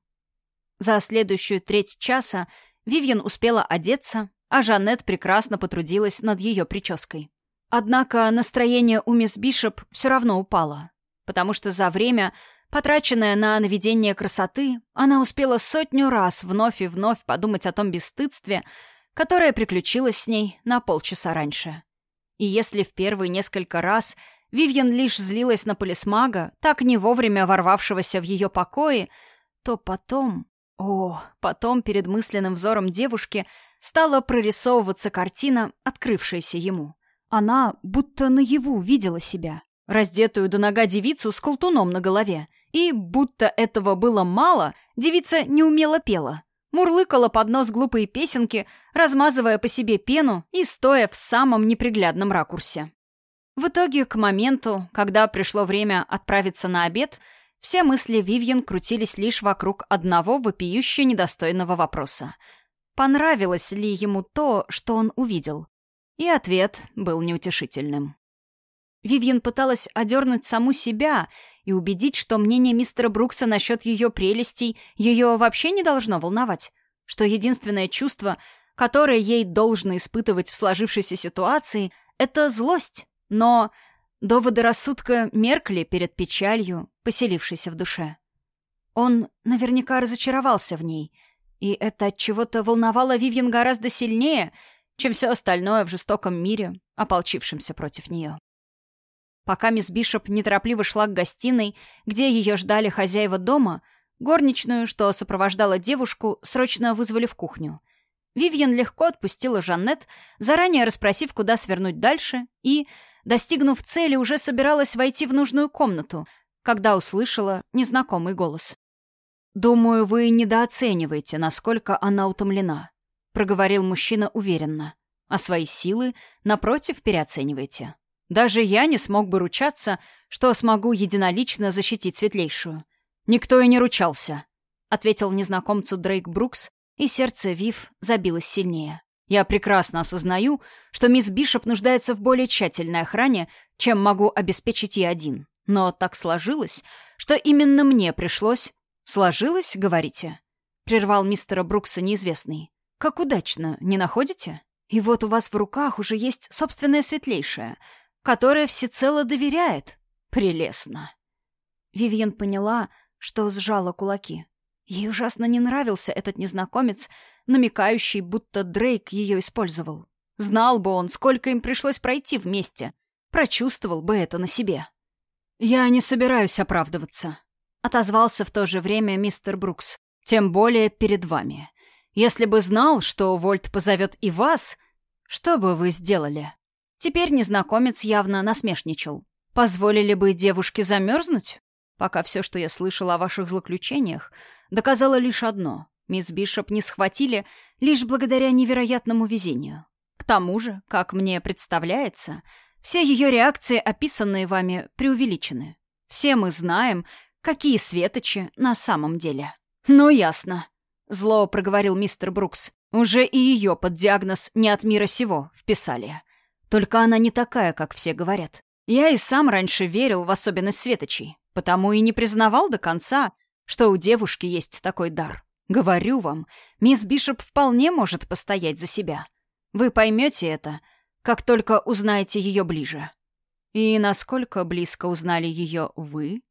За следующую треть часа Вивьен успела одеться, а Жанет прекрасно потрудилась над ее прической. Однако настроение у мисс Бишоп все равно упало, потому что за время, потраченное на наведение красоты, она успела сотню раз вновь и вновь подумать о том бесстыдстве, которое приключилось с ней на полчаса раньше. И если в первые несколько раз Вивьен лишь злилась на полисмага, так не вовремя ворвавшегося в ее покои, то потом... О, потом перед мысленным взором девушки стала прорисовываться картина, открывшаяся ему — она будто наяву видела себя, раздетую до нога девицу с колтуном на голове. И, будто этого было мало, девица неумело пела. Мурлыкала под нос глупые песенки, размазывая по себе пену и стоя в самом неприглядном ракурсе. В итоге, к моменту, когда пришло время отправиться на обед, все мысли Вивьен крутились лишь вокруг одного вопиюще недостойного вопроса. Понравилось ли ему то, что он увидел? И ответ был неутешительным. Вивьен пыталась одернуть саму себя и убедить, что мнение мистера Брукса насчет ее прелестей ее вообще не должно волновать, что единственное чувство, которое ей должно испытывать в сложившейся ситуации, это злость, но доводы рассудка меркли перед печалью, поселившейся в душе. Он наверняка разочаровался в ней, и это от чего-то волновало Вивьен гораздо сильнее — чем все остальное в жестоком мире, ополчившемся против нее. Пока мисс Бишоп неторопливо шла к гостиной, где ее ждали хозяева дома, горничную, что сопровождала девушку, срочно вызвали в кухню. Вивьен легко отпустила Жаннет, заранее расспросив, куда свернуть дальше, и, достигнув цели, уже собиралась войти в нужную комнату, когда услышала незнакомый голос. «Думаю, вы недооцениваете, насколько она утомлена проговорил мужчина уверенно. А свои силы, напротив, переоценивайте. Даже я не смог бы ручаться, что смогу единолично защитить светлейшую. Никто и не ручался, ответил незнакомцу Дрейк Брукс, и сердце Вив забилось сильнее. Я прекрасно осознаю, что мисс Бишоп нуждается в более тщательной охране, чем могу обеспечить ей один. Но так сложилось, что именно мне пришлось... «Сложилось, говорите?» — прервал мистера Брукса неизвестный. «Как удачно, не находите? И вот у вас в руках уже есть собственное светлейшее, которое всецело доверяет. Прелестно!» Вивьен поняла, что сжала кулаки. Ей ужасно не нравился этот незнакомец, намекающий, будто Дрейк ее использовал. Знал бы он, сколько им пришлось пройти вместе. Прочувствовал бы это на себе. «Я не собираюсь оправдываться», — отозвался в то же время мистер Брукс. «Тем более перед вами. Если бы знал, что Вольт позовет и вас, что бы вы сделали?» Теперь незнакомец явно насмешничал. «Позволили бы девушке замерзнуть?» Пока все, что я слышала о ваших злоключениях, доказало лишь одно. Мисс Бишоп не схватили лишь благодаря невероятному везению. К тому же, как мне представляется, все ее реакции, описанные вами, преувеличены. Все мы знаем, какие светочи на самом деле. «Ну, ясно», — зло проговорил мистер Брукс. «Уже и ее под диагноз «не от мира сего» вписали. Только она не такая, как все говорят. Я и сам раньше верил в особенность светочей. Потому и не признавал до конца, что у девушки есть такой дар. Говорю вам, мисс Бишоп вполне может постоять за себя. Вы поймете это, как только узнаете ее ближе. И насколько близко узнали ее вы?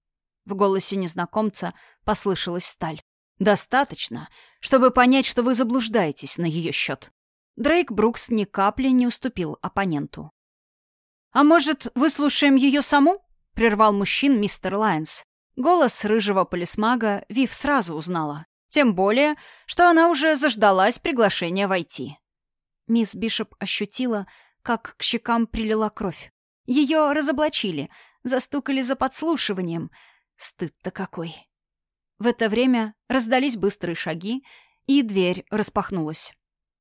В голосе незнакомца послышалась сталь. Достаточно, чтобы понять, что вы заблуждаетесь на ее счет. Дрейк Брукс ни капли не уступил оппоненту. «А может, выслушаем ее саму?» — прервал мужчин мистер Лайнс. Голос рыжего полисмага Вив сразу узнала. Тем более, что она уже заждалась приглашения войти. Мисс Бишоп ощутила, как к щекам прилила кровь. Ее разоблачили, застукали за подслушиванием. Стыд-то какой. В это время раздались быстрые шаги, и дверь распахнулась.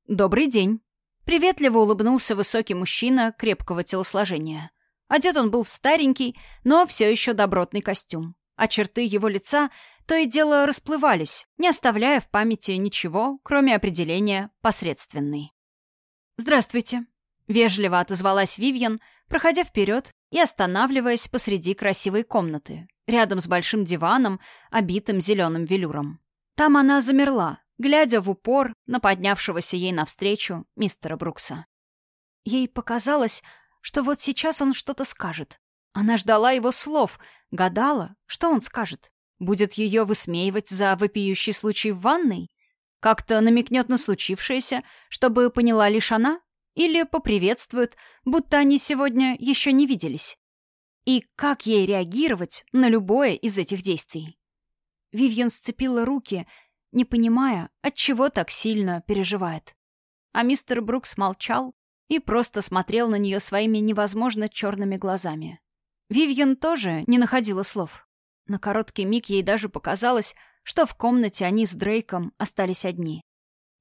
«Добрый день!» Приветливо улыбнулся высокий мужчина крепкого телосложения. Одет он был в старенький, но все еще добротный костюм. А черты его лица то и дело расплывались, не оставляя в памяти ничего, кроме определения «посредственный». «Здравствуйте», — вежливо отозвалась Вивьен, проходя вперед и останавливаясь посреди красивой комнаты, рядом с большим диваном, обитым зеленым велюром. Там она замерла, глядя в упор на поднявшегося ей навстречу мистера Брукса. Ей показалось, что вот сейчас он что-то скажет. Она ждала его слов, гадала, что он скажет. Будет ее высмеивать за вопиющий случай в ванной? Как-то намекнет на случившееся, чтобы поняла лишь она? Или поприветствует, будто они сегодня еще не виделись? И как ей реагировать на любое из этих действий? Вивьен сцепила руки, не понимая, от чего так сильно переживает. А мистер Брукс молчал, и просто смотрел на нее своими невозможно черными глазами. Вивьен тоже не находила слов. На короткий миг ей даже показалось, что в комнате они с Дрейком остались одни.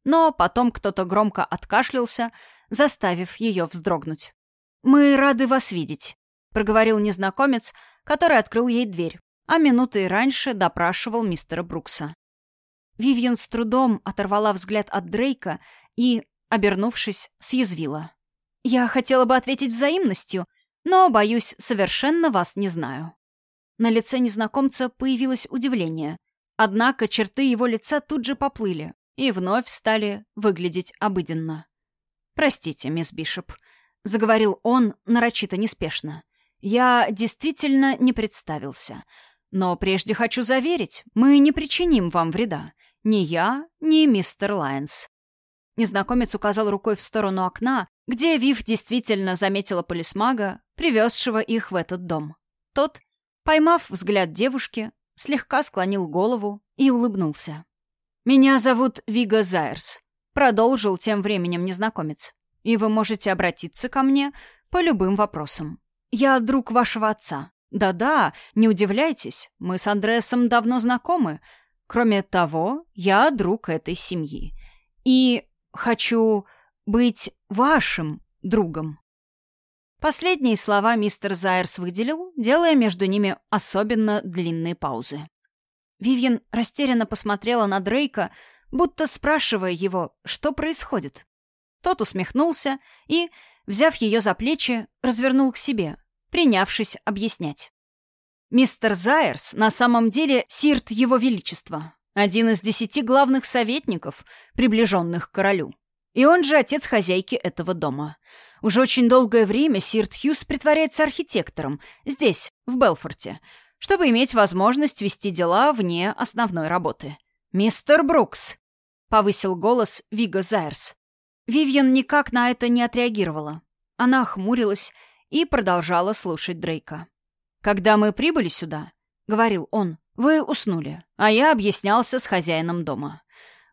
Но потом кто-то громко откашлялся, заставив ее вздрогнуть. «Мы рады вас видеть», — проговорил незнакомец, который открыл ей дверь, а минуты раньше допрашивал мистера Брукса. Вивьен с трудом оторвала взгляд от Дрейка и, обернувшись, съязвила. «Я хотела бы ответить взаимностью, но, боюсь, совершенно вас не знаю». На лице незнакомца появилось удивление, однако черты его лица тут же поплыли и вновь стали выглядеть обыденно. «Простите, мисс Бишоп», — заговорил он нарочито неспешно. «Я действительно не представился. Но прежде хочу заверить, мы не причиним вам вреда. Ни я, ни мистер Лайнс. Незнакомец указал рукой в сторону окна, где Вив действительно заметила полисмага, привезшего их в этот дом. Тот, поймав взгляд девушки, слегка склонил голову и улыбнулся. «Меня зовут Вига Зайерс», — продолжил тем временем незнакомец. «И вы можете обратиться ко мне по любым вопросам. Я друг вашего отца. Да-да, не удивляйтесь, мы с Андреасом давно знакомы. Кроме того, я друг этой семьи. И Хочу быть вашим другом». Последние слова мистер Зайерс выделил, делая между ними особенно длинные паузы. Вивьен растерянно посмотрела на Дрейка, будто спрашивая его, что происходит. Тот усмехнулся и, взяв ее за плечи, развернул к себе, принявшись объяснять. Мистер Зайерс на самом деле сирт его величества, один из десяти главных советников, приближенных к королю. И он же отец хозяйки этого дома. Уже очень долгое время Сирт Хьюз притворяется архитектором здесь, в Белфорте, чтобы иметь возможность вести дела вне основной работы. «Мистер Брукс!» — повысил голос Вига Зайерс. Вивьен никак на это не отреагировала. Она охмурилась и продолжала слушать Дрейка. «Когда мы прибыли сюда», — говорил он, — «вы уснули, а я объяснялся с хозяином дома.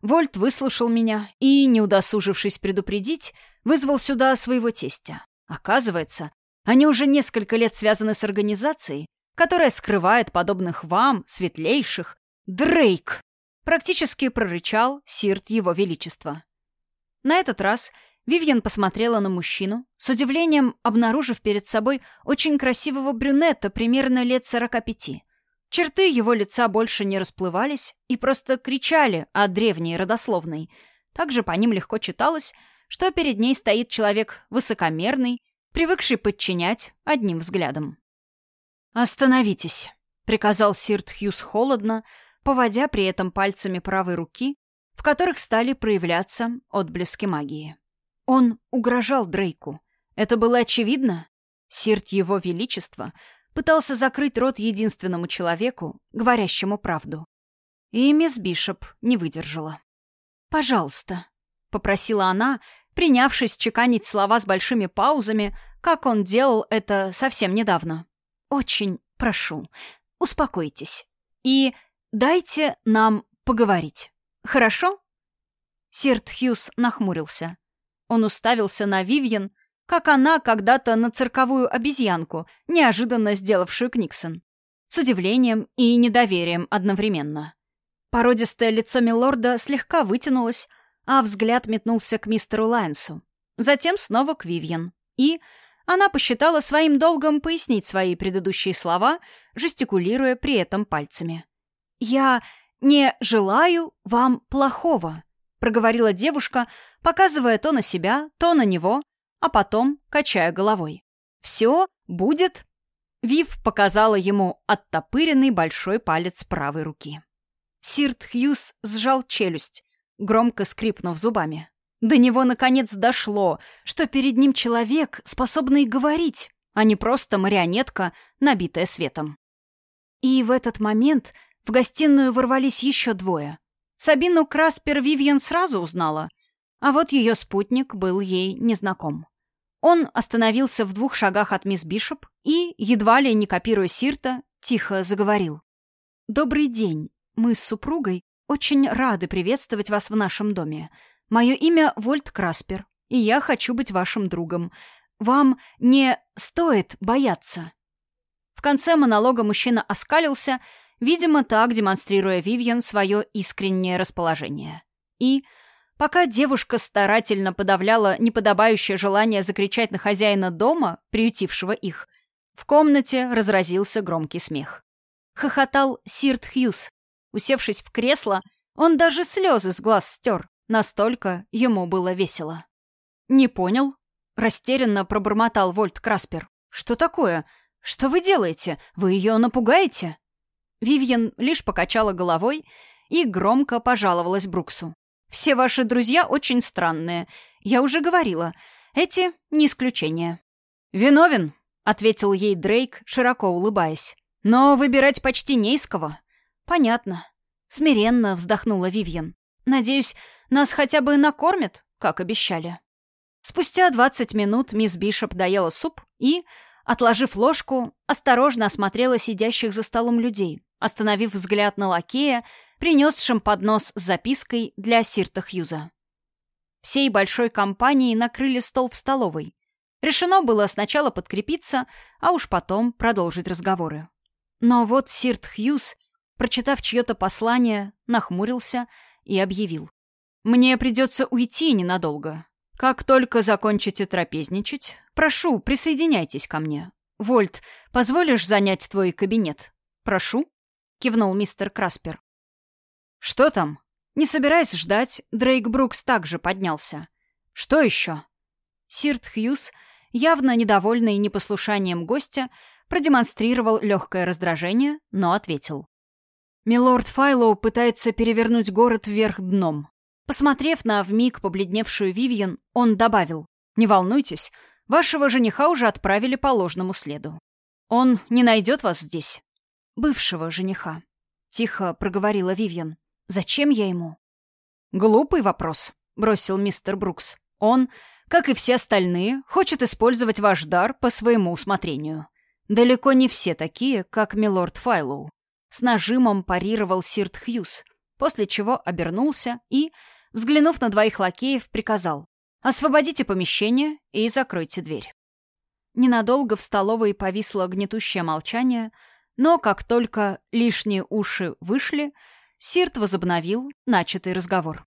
Вольт выслушал меня и, не удосужившись предупредить, вызвал сюда своего тестя. Оказывается, они уже несколько лет связаны с организацией, которая скрывает подобных вам, светлейших, Дрейк!» Практически прорычал Сирт Его Величества. На этот раз Вивьен посмотрела на мужчину, с удивлением обнаружив перед собой очень красивого брюнета примерно лет сорока пяти. Черты его лица больше не расплывались и просто кричали о древней родословной. Также по ним легко читалось, что перед ней стоит человек высокомерный, привыкший подчинять одним взглядом. «Остановитесь», — приказал Сирт Хьюз холодно, поводя при этом пальцами правой руки, в которых стали проявляться отблески магии. Он угрожал Дрейку. Это было очевидно. Сирт Его Величества — пытался закрыть рот единственному человеку, говорящему правду. И мисс Бишоп не выдержала. «Пожалуйста», — попросила она, принявшись чеканить слова с большими паузами, как он делал это совсем недавно. «Очень прошу, успокойтесь и дайте нам поговорить. Хорошо?» Сирт Хьюз нахмурился. Он уставился на Вивьен, как она когда-то на цирковую обезьянку, неожиданно сделавшую Книксон. С удивлением и недоверием одновременно. Породистое лицо Милорда слегка вытянулось, а взгляд метнулся к мистеру Лайнсу. Затем снова к Вивьен. И она посчитала своим долгом пояснить свои предыдущие слова, жестикулируя при этом пальцами. «Я не желаю вам плохого», — проговорила девушка, показывая то на себя, то на него, а потом качая головой. «Все будет...» Вив показала ему оттопыренный большой палец правой руки. Сирт Хьюз сжал челюсть, громко скрипнув зубами. До него наконец дошло, что перед ним человек, способный говорить, а не просто марионетка, набитая светом. И в этот момент в гостиную ворвались еще двое. Сабину Краспер Вивьен сразу узнала, а вот ее спутник был ей незнаком. Он остановился в двух шагах от мисс Бишоп и, едва ли не копируя Сирта, тихо заговорил. «Добрый день. Мы с супругой очень рады приветствовать вас в нашем доме. Мое имя Вольт Краспер, и я хочу быть вашим другом. Вам не стоит бояться». В конце монолога мужчина оскалился, видимо, так демонстрируя Вивьен свое искреннее расположение. И Пока девушка старательно подавляла неподобающее желание закричать на хозяина дома, приютившего их, в комнате разразился громкий смех. Хохотал Сирт Хьюз. Усевшись в кресло, он даже слезы с глаз стер, настолько ему было весело. «Не понял?» — растерянно пробормотал Вольт Краспер. «Что такое? Что вы делаете? Вы ее напугаете?» Вивьен лишь покачала головой и громко пожаловалась Бруксу. Все ваши друзья очень странные. Я уже говорила. Эти — не исключение». «Виновен», — ответил ей Дрейк, широко улыбаясь. «Но выбирать почти не из кого». «Понятно». Смиренно вздохнула Вивьен. «Надеюсь, нас хотя бы накормят, как обещали». Спустя двадцать минут мисс Бишоп доела суп и, отложив ложку, осторожно осмотрела сидящих за столом людей, остановив взгляд на лакея, принесшим поднос с запиской для Сирта Хьюза. Всей большой компанией накрыли стол в столовой. Решено было сначала подкрепиться, а уж потом продолжить разговоры. Но вот Сирт Хьюз, прочитав чье-то послание, нахмурился и объявил. «Мне придется уйти ненадолго. Как только закончите трапезничать, прошу, присоединяйтесь ко мне. Вольт, позволишь занять твой кабинет?» «Прошу», — кивнул мистер Краспер. «Что там?» Не собираясь ждать, Дрейк Брукс также поднялся. «Что еще?» Сирт Хьюз, явно недовольный непослушанием гостя, продемонстрировал легкое раздражение, но ответил. «Милорд Файлоу пытается перевернуть город вверх дном». Посмотрев на вмиг побледневшую Вивьен, он добавил. «Не волнуйтесь, вашего жениха уже отправили по ложному следу. Он не найдет вас здесь». «Бывшего жениха», — тихо проговорила Вивьен. «Зачем я ему?» «Глупый вопрос», — бросил мистер Брукс. «Он, как и все остальные, хочет использовать ваш дар по своему усмотрению. Далеко не все такие, как милорд Файлоу. С нажимом парировал Сирт Хьюз, после чего обернулся и, взглянув на двоих лакеев, приказал «Освободите помещение и закройте дверь». Ненадолго в столовой повисло гнетущее молчание, но как только лишние уши вышли, Сирт возобновил начатый разговор.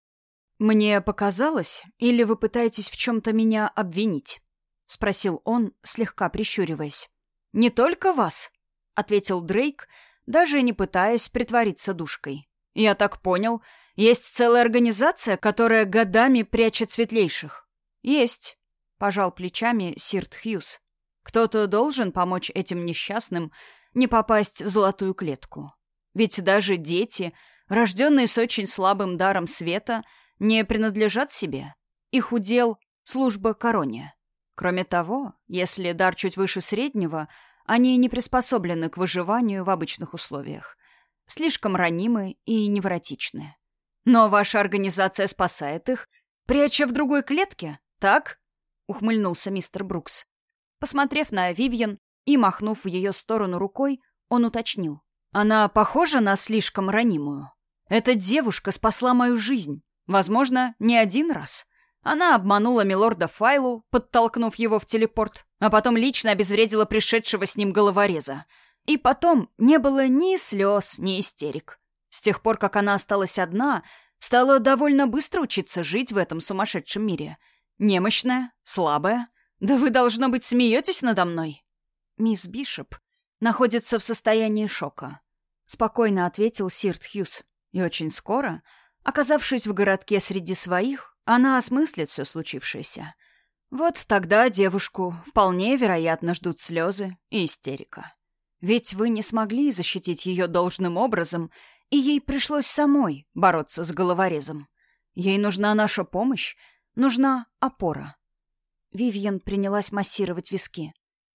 «Мне показалось, или вы пытаетесь в чем-то меня обвинить?» — спросил он, слегка прищуриваясь. «Не только вас», — ответил Дрейк, даже не пытаясь притвориться душкой. «Я так понял, есть целая организация, которая годами прячет светлейших». «Есть», — пожал плечами Сирт Хьюз. «Кто-то должен помочь этим несчастным не попасть в золотую клетку. Ведь даже дети, рожденные с очень слабым даром света, не принадлежат себе. Их удел — служба короне. Кроме того, если дар чуть выше среднего, они не приспособлены к выживанию в обычных условиях. Слишком ранимы и невротичны. Но ваша организация спасает их, пряча в другой клетке, так? Ухмыльнулся мистер Брукс. Посмотрев на Вивьен и махнув в ее сторону рукой, он уточнил. Она похожа на слишком ранимую. Эта девушка спасла мою жизнь. Возможно, не один раз. Она обманула милорда Файлу, подтолкнув его в телепорт, а потом лично обезвредила пришедшего с ним головореза. И потом не было ни слез, ни истерик. С тех пор, как она осталась одна, стала довольно быстро учиться жить в этом сумасшедшем мире. Немощная, слабая. Да вы, должно быть, смеетесь надо мной? Мисс Бишоп находится в состоянии шока. Спокойно ответил Сирт Хьюз. И очень скоро, оказавшись в городке среди своих, она осмыслит все случившееся. Вот тогда девушку вполне вероятно ждут слезы и истерика. Ведь вы не смогли защитить ее должным образом, и ей пришлось самой бороться с головорезом. Ей нужна наша помощь, нужна опора. Вивьен принялась массировать виски.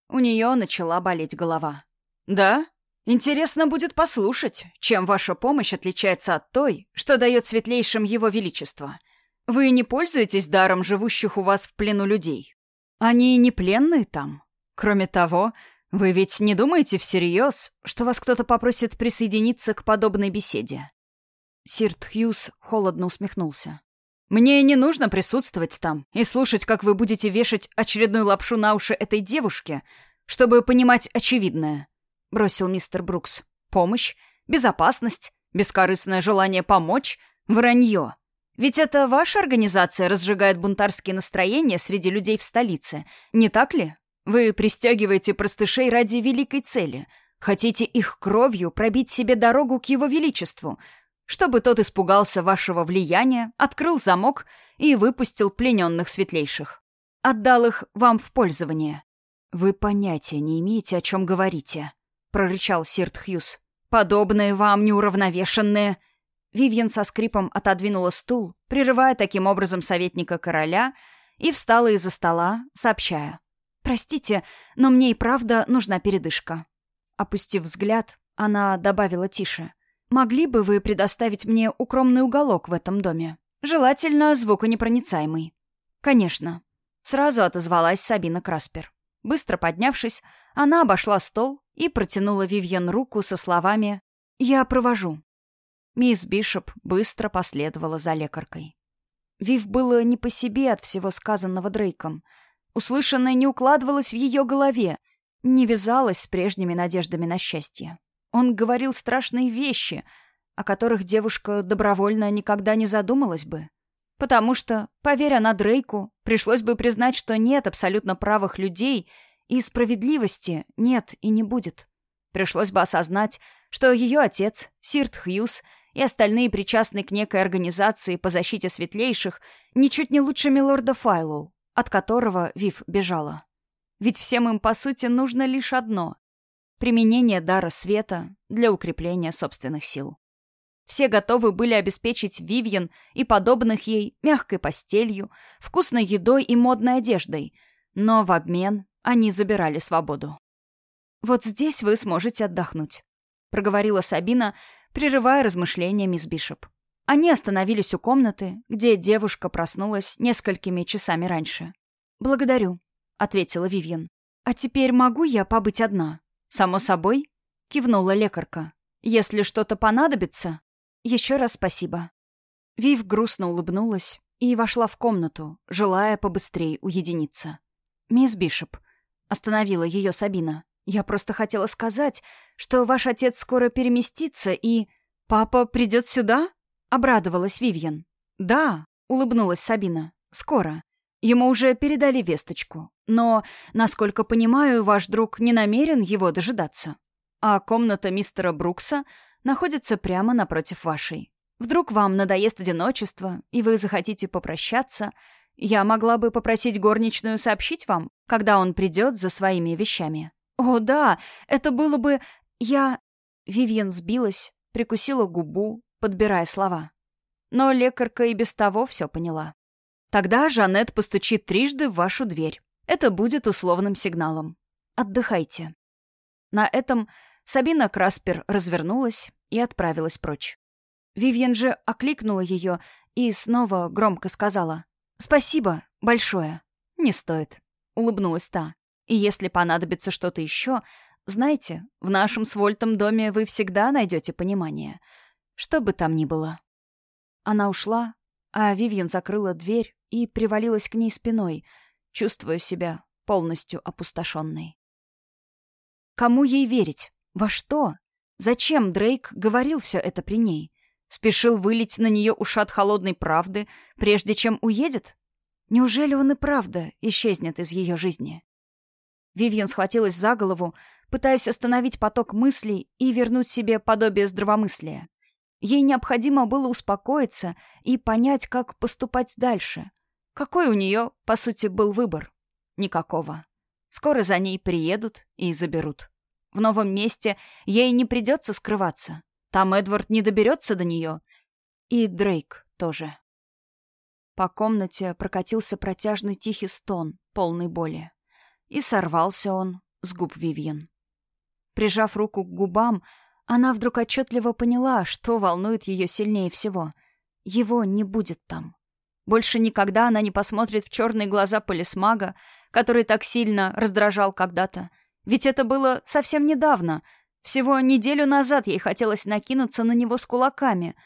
У нее начала болеть голова. «Да? Интересно будет послушать, чем ваша помощь отличается от той, что дает светлейшим его величество. Вы не пользуетесь даром живущих у вас в плену людей? Они не пленные там? Кроме того, вы ведь не думаете всерьез, что вас кто-то попросит присоединиться к подобной беседе?» Сирт Хьюз холодно усмехнулся. «Мне не нужно присутствовать там и слушать, как вы будете вешать очередную лапшу на уши этой девушке, чтобы понимать очевидное», — бросил мистер Брукс. «Помощь, безопасность, бескорыстное желание помочь, вранье. Ведь это ваша организация разжигает бунтарские настроения среди людей в столице, не так ли? Вы пристегиваете простышей ради великой цели. Хотите их кровью пробить себе дорогу к его величеству, чтобы тот испугался вашего влияния, открыл замок и выпустил плененных светлейших. Отдал их вам в пользование. «Вы понятия не имеете, о чем говорите», — прорычал Сирт Хьюз. «Подобные вам неуравновешенные...» Вивьен со скрипом отодвинула стул, прерывая таким образом советника короля, и встала из-за стола, сообщая. «Простите, но мне и правда нужна передышка». Опустив взгляд, она добавила тише. «Могли бы вы предоставить мне укромный уголок в этом доме? Желательно звуконепроницаемый». «Конечно». Сразу отозвалась Сабина Краспер. Быстро поднявшись, она обошла стол и протянула Вивьен руку со словами «Я провожу». Мисс Бишоп быстро последовала за лекаркой. Вив было не по себе от всего сказанного Дрейком. Услышанное не укладывалось в ее голове, не вязалось с прежними надеждами на счастье. Он говорил страшные вещи, о которых девушка добровольно никогда не задумалась бы. Потому что, поверя на Дрейку, пришлось бы признать, что нет абсолютно правых людей, и справедливости нет и не будет. Пришлось бы осознать, что ее отец, Сирт Хьюз, и остальные причастные к некой организации по защите светлейших ничуть не лучше милорда Файлоу, от которого Вив бежала. Ведь всем им, по сути, нужно лишь одно — применение дара света для укрепления собственных сил. Все готовы были обеспечить Вивьен и подобных ей мягкой постелью, вкусной едой и модной одеждой, но в обмен они забирали свободу. «Вот здесь вы сможете отдохнуть», — проговорила Сабина, прерывая размышления мисс Бишоп. Они остановились у комнаты, где девушка проснулась несколькими часами раньше. «Благодарю», — ответила Вивьен. «А теперь могу я побыть одна?» «Само собой», — кивнула лекарка. «Если что-то понадобится...» «Еще раз спасибо». Вив грустно улыбнулась и вошла в комнату, желая побыстрее уединиться. «Мисс Бишоп», — остановила ее Сабина. «Я просто хотела сказать, что ваш отец скоро переместится и...» «Папа придет сюда?» — обрадовалась Вивьен. «Да», — улыбнулась Сабина. «Скоро. Ему уже передали весточку. Но, насколько понимаю, ваш друг не намерен его дожидаться. А комната мистера Брукса находится прямо напротив вашей. Вдруг вам надоест одиночество, и вы захотите попрощаться, я могла бы попросить горничную сообщить вам, когда он придет за своими вещами. О, да, это было бы... Я... Вивьен сбилась, прикусила губу, подбирая слова. Но лекарка и без того все поняла. Тогда Жанет постучит трижды в вашу дверь. Это будет условным сигналом. Отдыхайте. На этом Сабина Краспер развернулась и отправилась прочь. Вивьен же окликнула ее и снова громко сказала «Спасибо большое». «Не стоит», — улыбнулась та. «И если понадобится что-то еще, знаете, в нашем с Вольтом доме вы всегда найдете понимание. Что бы там ни было». Она ушла, а Вивьен закрыла дверь и привалилась к ней спиной, чувствуя себя полностью опустошенной. Кому ей верить? Во что? Зачем Дрейк говорил все это при ней? Спешил вылить на нее ушат холодной правды, прежде чем уедет? Неужели он и правда исчезнет из ее жизни? Вивьен схватилась за голову, пытаясь остановить поток мыслей и вернуть себе подобие здравомыслия. Ей необходимо было успокоиться и понять, как поступать дальше. Какой у нее, по сути, был выбор? Никакого. Скоро за ней приедут и заберут. В новом месте ей не придется скрываться. Там Эдвард не доберется до нее. И Дрейк тоже. По комнате прокатился протяжный тихий стон, полный боли. И сорвался он с губ Вивьен. Прижав руку к губам, она вдруг отчетливо поняла, что волнует ее сильнее всего. Его не будет там. Больше никогда она не посмотрит в черные глаза полисмага, который так сильно раздражал когда-то. Ведь это было совсем недавно. Всего неделю назад ей хотелось накинуться на него с кулаками,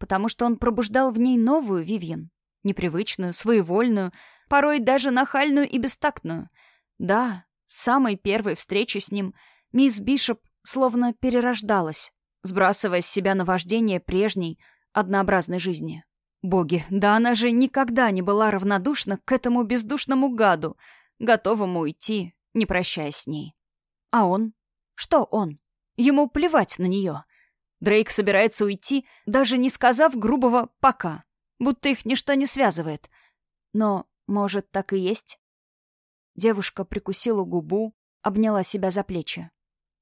потому что он пробуждал в ней новую Вивьен. Непривычную, своевольную, порой даже нахальную и бестактную. Да, с самой первой встречи с ним мисс Бишоп словно перерождалась, сбрасывая с себя наваждение прежней, однообразной жизни. Боги, да она же никогда не была равнодушна к этому бездушному гаду, готовому уйти, не прощаясь с ней. А он? Что он? Ему плевать на нее. Дрейк собирается уйти, даже не сказав грубого «пока», будто их ничто не связывает. Но, может, так и есть? Девушка прикусила губу, обняла себя за плечи.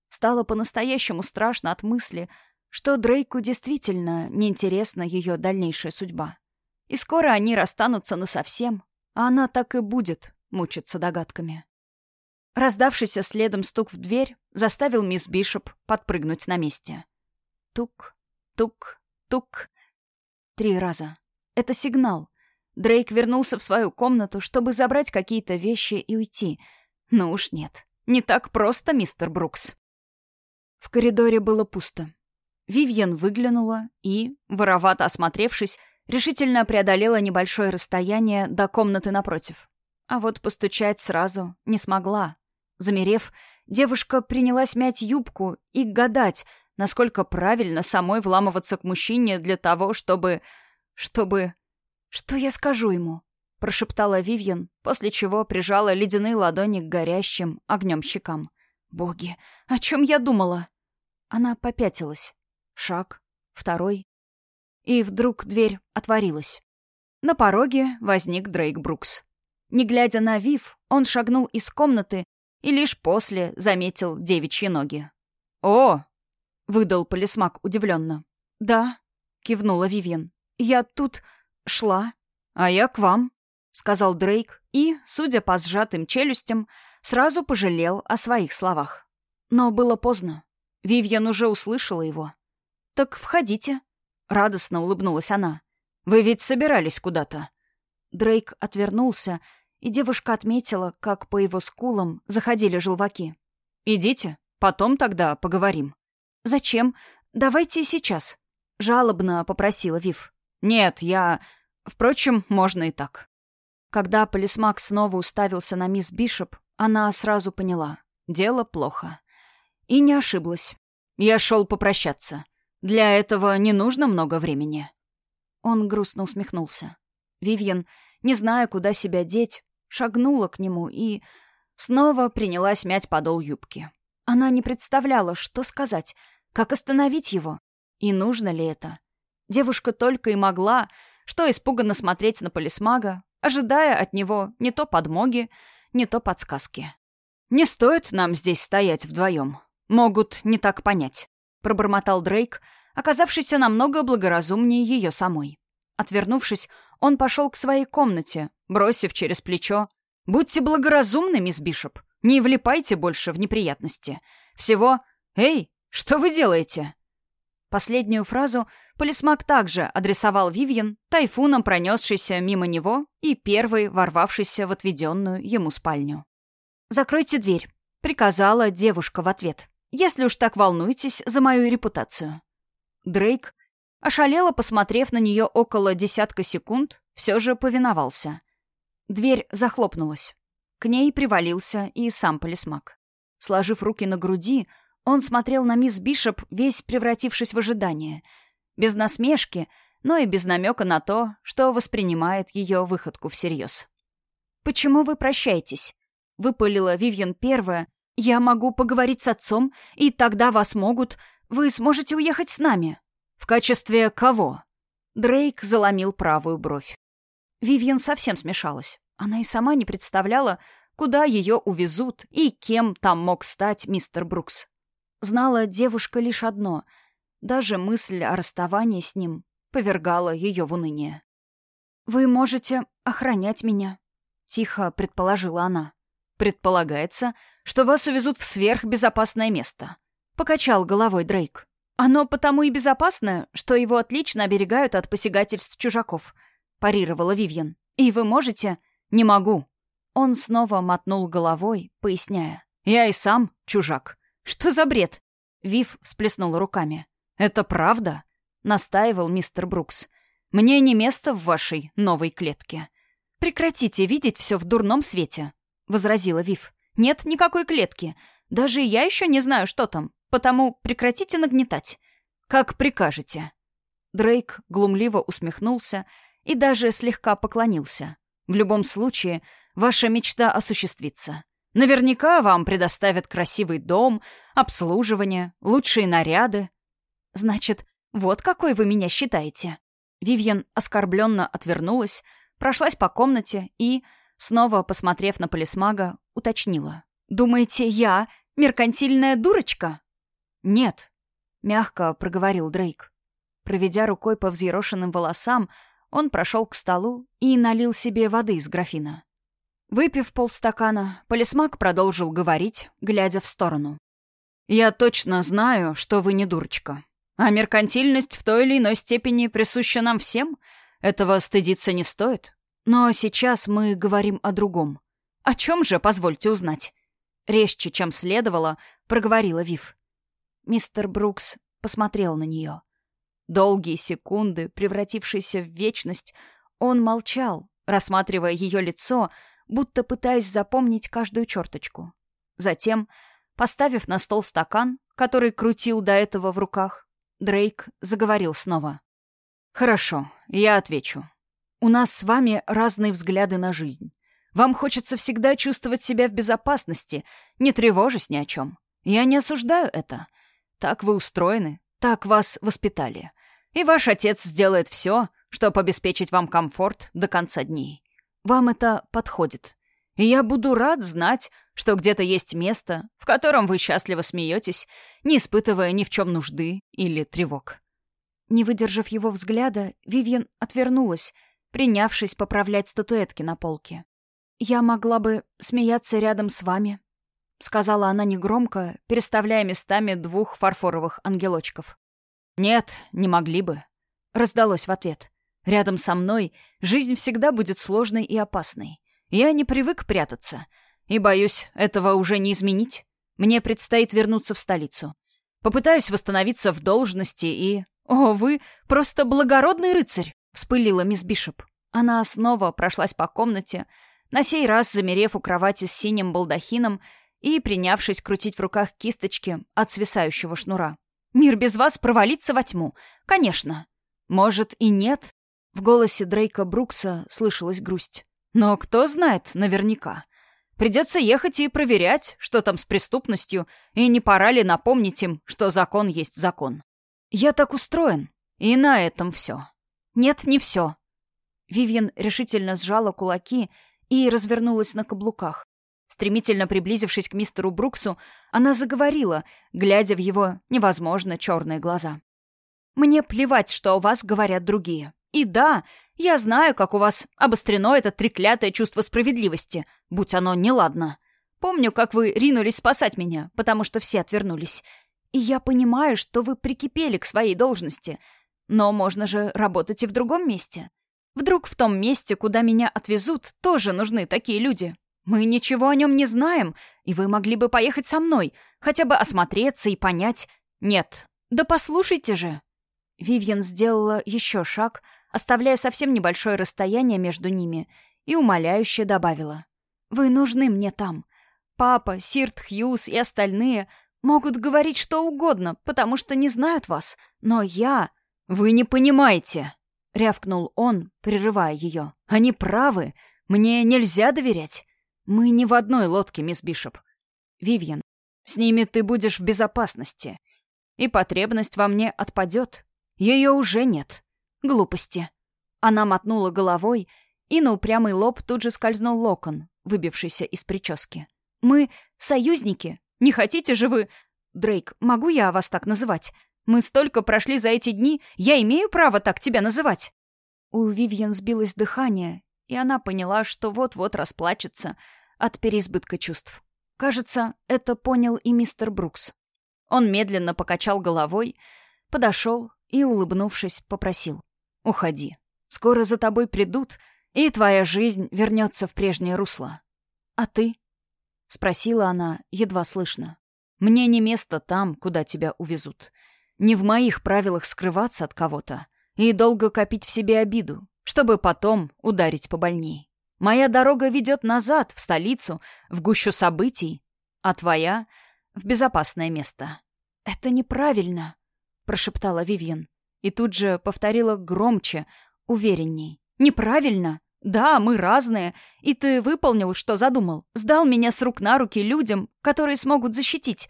Стало по-настоящему страшно от мысли, что Дрейку действительно неинтересна ее дальнейшая судьба. И скоро они расстанутся насовсем, а она так и будет мучиться догадками. Раздавшийся следом стук в дверь заставил мисс Бишоп подпрыгнуть на месте. Тук, тук, тук. Три раза. Это сигнал. Дрейк вернулся в свою комнату, чтобы забрать какие-то вещи и уйти. Но уж нет. Не так просто, мистер Брукс. В коридоре было пусто. Вивьен выглянула и, воровато осмотревшись, решительно преодолела небольшое расстояние до комнаты напротив. А вот постучать сразу не смогла. Замерев, девушка принялась мять юбку и гадать, насколько правильно самой вламываться к мужчине для того, чтобы... чтобы... «Что я скажу ему?» — прошептала Вивьен, после чего прижала ледяные ладони к горящим огнем щекам. «Боги, о чем я думала?» Она попятилась. Шаг. Второй. и вдруг дверь отворилась. На пороге возник Дрейк Брукс. Не глядя на Вив, он шагнул из комнаты и лишь после заметил девичьи ноги. «О!» — выдал полисмак удивленно. «Да», — кивнула Вивьен. «Я тут шла». «А я к вам», — сказал Дрейк и, судя по сжатым челюстям, сразу пожалел о своих словах. Но было поздно. Вивьен уже услышала его. «Так входите», — радостно улыбнулась она. «Вы ведь собирались куда-то?» Дрейк отвернулся, и девушка отметила, как по его скулам заходили желваки. «Идите, потом тогда поговорим». «Зачем? Давайте сейчас», — жалобно попросила Вив. «Нет, я... Впрочем, можно и так». Когда полисмак снова уставился на мисс Бишоп, она сразу поняла. Дело плохо. И не ошиблась. Я шел попрощаться. Для этого не нужно много времени. Он грустно усмехнулся. Вивьен, не зная, куда себя деть, шагнула к нему и снова принялась мять подол юбки. Она не представляла, что сказать, как остановить его, и нужно ли это. Девушка только и могла, что испуганно смотреть на полисмага, ожидая от него не то подмоги, не то подсказки. «Не стоит нам здесь стоять вдвоем. Могут не так понять», — пробормотал Дрейк, оказавшийся намного благоразумнее ее самой. Отвернувшись, он пошел к своей комнате, бросив через плечо. «Будьте благоразумны, мисс Бишоп. Не влипайте больше в неприятности. Всего «Эй, что вы делаете?» Последнюю фразу полисмак также адресовал Вивьен, тайфуном пронесшийся мимо него и первый ворвавшийся в отведенную ему спальню. «Закройте дверь», — приказала девушка в ответ. «Если уж так волнуетесь за мою репутацию». Дрейк Ошалело, посмотрев на нее около десятка секунд, все же повиновался. Дверь захлопнулась. К ней привалился и сам полисмак. Сложив руки на груди, он смотрел на мисс Бишоп, весь превратившись в ожидание. Без насмешки, но и без намека на то, что воспринимает ее выходку всерьез. «Почему вы прощаетесь?» — выпалила Вивьен первая. «Я могу поговорить с отцом, и тогда вас могут. Вы сможете уехать с нами». «В качестве кого?» Дрейк заломил правую бровь. Вивьен совсем смешалась. Она и сама не представляла, куда ее увезут и кем там мог стать мистер Брукс. Знала девушка лишь одно. Даже мысль о расставании с ним повергала ее в уныние. «Вы можете охранять меня», — тихо предположила она. «Предполагается, что вас увезут в сверхбезопасное место», — покачал головой Дрейк. «Оно потому и безопасное, что его отлично оберегают от посягательств чужаков», — парировала Вивьен. «И вы можете...» «Не могу». Он снова мотнул головой, поясняя. «Я и сам чужак». «Что за бред?» Вив всплеснула руками. «Это правда?» — настаивал мистер Брукс. «Мне не место в вашей новой клетке». «Прекратите видеть все в дурном свете», — возразила Вив. «Нет никакой клетки. Даже я еще не знаю, что там. Потому прекратите нагнетать. Как прикажете». Дрейк глумливо усмехнулся и даже слегка поклонился. «В любом случае, ваша мечта осуществится. Наверняка вам предоставят красивый дом, обслуживание, лучшие наряды». «Значит, вот какой вы меня считаете?» Вивьен оскорбленно отвернулась, прошлась по комнате и, снова посмотрев на полисмага, уточнила. «Думаете, я меркантильная дурочка?» «Нет», — мягко проговорил Дрейк. Проведя рукой по взъерошенным волосам, он прошел к столу и налил себе воды из графина. Выпив полстакана, полисмак продолжил говорить, глядя в сторону. «Я точно знаю, что вы не дурочка. А меркантильность в той или иной степени присуща нам всем. Этого стыдиться не стоит. Но сейчас мы говорим о другом. О чем же, позвольте узнать?» Резче, чем следовало, проговорила Вив. Мистер Брукс посмотрел на нее. Долгие секунды, превратившиеся в вечность, он молчал, рассматривая ее лицо, будто пытаясь запомнить каждую черточку. Затем, поставив на стол стакан, который крутил до этого в руках, Дрейк заговорил снова. «Хорошо, я отвечу. У нас с вами разные взгляды на жизнь. Вам хочется всегда чувствовать себя в безопасности, не тревожась ни о чем. Я не осуждаю это. Так вы устроены, так вас воспитали. И ваш отец сделает все, чтобы обеспечить вам комфорт до конца дней. Вам это подходит. И я буду рад знать, что где-то есть место, в котором вы счастливо смеетесь, не испытывая ни в чем нужды или тревог. Не выдержав его взгляда, Вивьен отвернулась, принявшись поправлять статуэтки на полке. «Я могла бы смеяться рядом с вами», — сказала она негромко, переставляя местами двух фарфоровых ангелочков. «Нет, не могли бы», — раздалось в ответ. «Рядом со мной жизнь всегда будет сложной и опасной. Я не привык прятаться, и, боюсь, этого уже не изменить. Мне предстоит вернуться в столицу. Попытаюсь восстановиться в должности и... О, вы просто благородный рыцарь!» — вспылила мисс Бишоп. Она снова прошлась по комнате, на сей раз замерев у кровати с синим балдахином и принявшись крутить в руках кисточки от свисающего шнура. «Мир без вас провалится во тьму. Конечно. Может, и нет?» В голосе Дрейка Брукса слышалась грусть. Но кто знает наверняка. Придется ехать и проверять, что там с преступностью, и не пора ли напомнить им, что закон есть закон. Я так устроен, и на этом все. Нет, не все. Вивьен решительно сжала кулаки и развернулась на каблуках. Стремительно приблизившись к мистеру Бруксу, она заговорила, глядя в его невозможно черные глаза. «Мне плевать, что о вас говорят другие. И да, я знаю, как у вас обострено это треклятое чувство справедливости, будь оно неладно. Помню, как вы ринулись спасать меня, потому что все отвернулись. И я понимаю, что вы прикипели к своей должности. Но можно же работать и в другом месте. Вдруг в том месте, куда меня отвезут, тоже нужны такие люди. Мы ничего о нем не знаем, и вы могли бы поехать со мной, хотя бы осмотреться и понять. Нет, да послушайте же. Вивьен сделала еще шаг — оставляя совсем небольшое расстояние между ними, и умоляюще добавила. «Вы нужны мне там. Папа, Сирт Хьюз и остальные могут говорить что угодно, потому что не знают вас, но я...» «Вы не понимаете!» — рявкнул он, прерывая ее. «Они правы. Мне нельзя доверять. Мы не в одной лодке, мисс Бишоп. Вивьен, с ними ты будешь в безопасности. И потребность во мне отпадет. Ее уже нет. Глупости. Она мотнула головой, и на упрямый лоб тут же скользнул локон, выбившийся из прически. «Мы союзники. Не хотите же вы...» «Дрейк, могу я вас так называть? Мы столько прошли за эти дни, я имею право так тебя называть?» У Вивьен сбилось дыхание, и она поняла, что вот-вот расплачется от переизбытка чувств. Кажется, это понял и мистер Брукс. Он медленно покачал головой, подошел и, улыбнувшись, попросил. Уходи. Скоро за тобой придут, и твоя жизнь вернется в прежнее русло. А ты? Спросила она, едва слышно. Мне не место там, куда тебя увезут. Не в моих правилах скрываться от кого-то и долго копить в себе обиду, чтобы потом ударить побольней. Моя дорога ведет назад, в столицу, в гущу событий, а твоя — в безопасное место. «Это неправильно», — прошептала Вивьен. И тут же повторила громче, уверенней. «Неправильно. Да, мы разные. И ты выполнил, что задумал. Сдал меня с рук на руки людям, которые смогут защитить.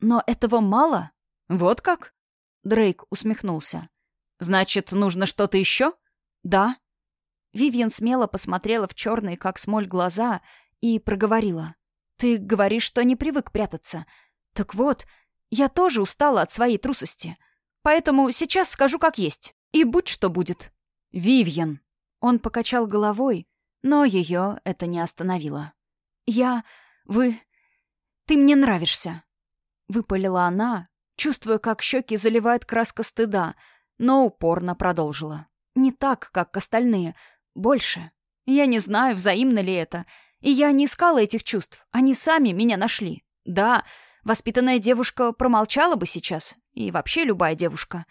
Но этого мало? Вот как?» Дрейк усмехнулся. «Значит, нужно что-то еще?» «Да». Вивьен смело посмотрела в черные, как смоль, глаза и проговорила. «Ты говоришь, что не привык прятаться. Так вот, я тоже устала от своей трусости. Поэтому сейчас скажу как есть. И будь что будет. Вивьен. Он покачал головой, но ее это не остановило. Я... Вы... Ты мне нравишься. Выпалила она, чувствуя, как щеки заливает краска стыда, но упорно продолжила. Не так, как остальные. Больше. Я не знаю, взаимно ли это. И я не искала этих чувств. Они сами меня нашли. Да, Воспитанная девушка промолчала бы сейчас, и вообще любая девушка.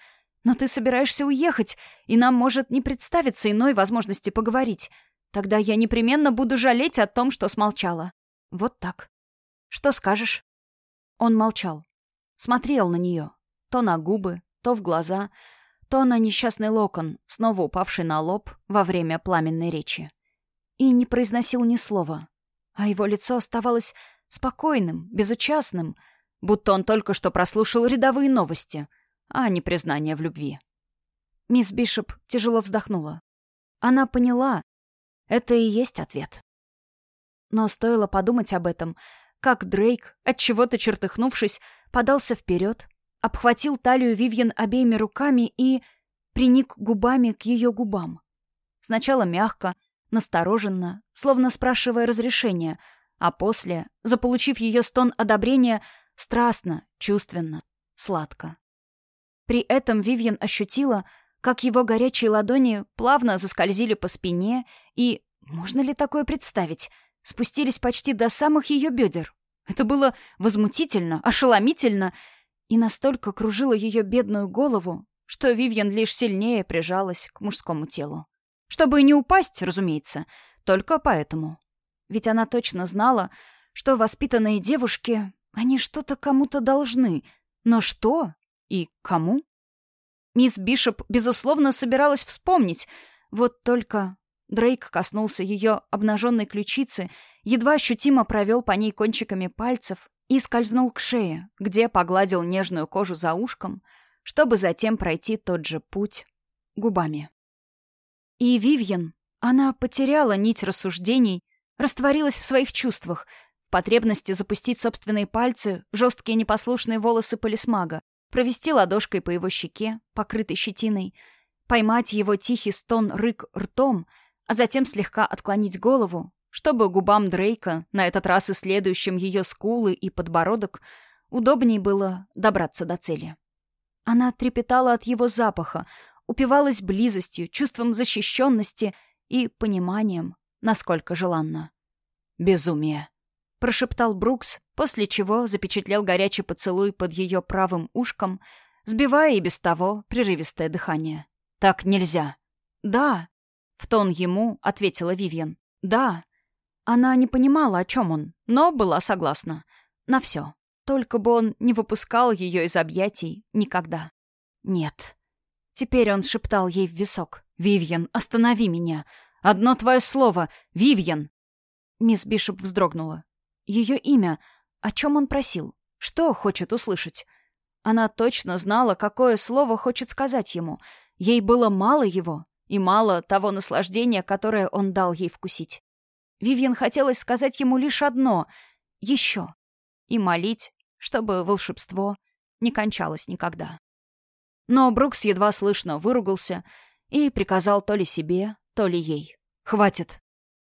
Но ты собираешься уехать, и нам может не представиться иной возможности поговорить. Тогда я непременно буду жалеть о том, что смолчала. Вот так. Что скажешь?» Он молчал. Смотрел на нее. То на губы, то в глаза, то на несчастный локон, снова упавший на лоб во время пламенной речи. И не произносил ни слова. А его лицо оставалось спокойным, безучастным, будто он только что прослушал рядовые новости, а не признание в любви. Мисс Бишоп тяжело вздохнула. Она поняла. Это и есть ответ. Но стоило подумать об этом, как Дрейк, от чего то чертыхнувшись, подался вперед, обхватил талию Вивьен обеими руками и приник губами к ее губам. Сначала мягко, настороженно, словно спрашивая разрешения, а после, заполучив ее стон одобрения, страстно, чувственно, сладко. При этом Вивьен ощутила, как его горячие ладони плавно заскользили по спине и, можно ли такое представить, спустились почти до самых ее бедер. Это было возмутительно, ошеломительно и настолько кружило ее бедную голову, что Вивьен лишь сильнее прижалась к мужскому телу. Чтобы не упасть, разумеется, только поэтому. Ведь она точно знала, что воспитанные девушки, они что-то кому-то должны. Но что и кому? Мисс Бишоп, безусловно, собиралась вспомнить. Вот только Дрейк коснулся ее обнаженной ключицы, едва ощутимо провел по ней кончиками пальцев и скользнул к шее, где погладил нежную кожу за ушком, чтобы затем пройти тот же путь губами. И Вивьен, она потеряла нить рассуждений, растворилась в своих чувствах, в потребности запустить собственные пальцы в жесткие непослушные волосы полисмага, провести ладошкой по его щеке, покрытой щетиной, поймать его тихий стон-рык ртом, а затем слегка отклонить голову, чтобы губам Дрейка, на этот раз исследующим ее скулы и подбородок, удобней было добраться до цели. Она трепетала от его запаха, упивалась близостью, чувством защищенности и пониманием, насколько желанно. «Безумие!» — прошептал Брукс, после чего запечатлел горячий поцелуй под ее правым ушком, сбивая и без того прерывистое дыхание. «Так нельзя». «Да», — в тон ему ответила Вивьен. «Да». Она не понимала, о чем он, но была согласна. На все. Только бы он не выпускал ее из объятий никогда. «Нет». Теперь он шептал ей в висок. «Вивьен, останови меня! Одно твое слово! Вивьен!» Мисс Бишоп вздрогнула. Ее имя. О чем он просил? Что хочет услышать? Она точно знала, какое слово хочет сказать ему. Ей было мало его и мало того наслаждения, которое он дал ей вкусить. Вивьен хотелось сказать ему лишь одно — еще. И молить, чтобы волшебство не кончалось никогда. Но Брукс едва слышно выругался и приказал то ли себе, то ли ей. «Хватит.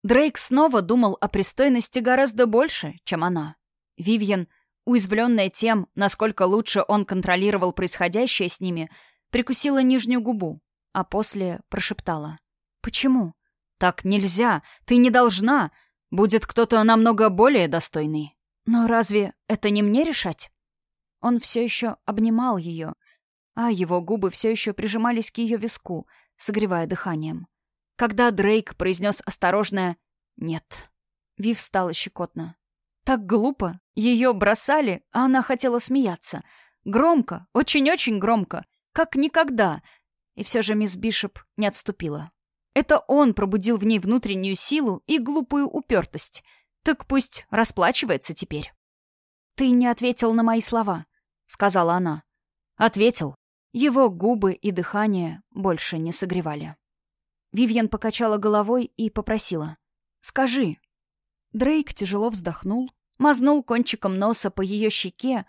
Дрейк снова думал о пристойности гораздо больше, чем она. Вивьен, уязвленная тем, насколько лучше он контролировал происходящее с ними, прикусила нижнюю губу, а после прошептала. «Почему?» «Так нельзя! Ты не должна! Будет кто-то намного более достойный!» «Но разве это не мне решать?» Он все еще обнимал ее, а его губы все еще прижимались к ее виску, согревая дыханием. Когда Дрейк произнес осторожное «нет», Вив стала щекотно. Так глупо. Ее бросали, а она хотела смеяться. Громко, очень-очень громко, как никогда. И все же мисс Бишоп не отступила. Это он пробудил в ней внутреннюю силу и глупую упертость. Так пусть расплачивается теперь. «Ты не ответил на мои слова», — сказала она. «Ответил». Его губы и дыхание больше не согревали. Вивьен покачала головой и попросила. «Скажи». Дрейк тяжело вздохнул, мазнул кончиком носа по ее щеке,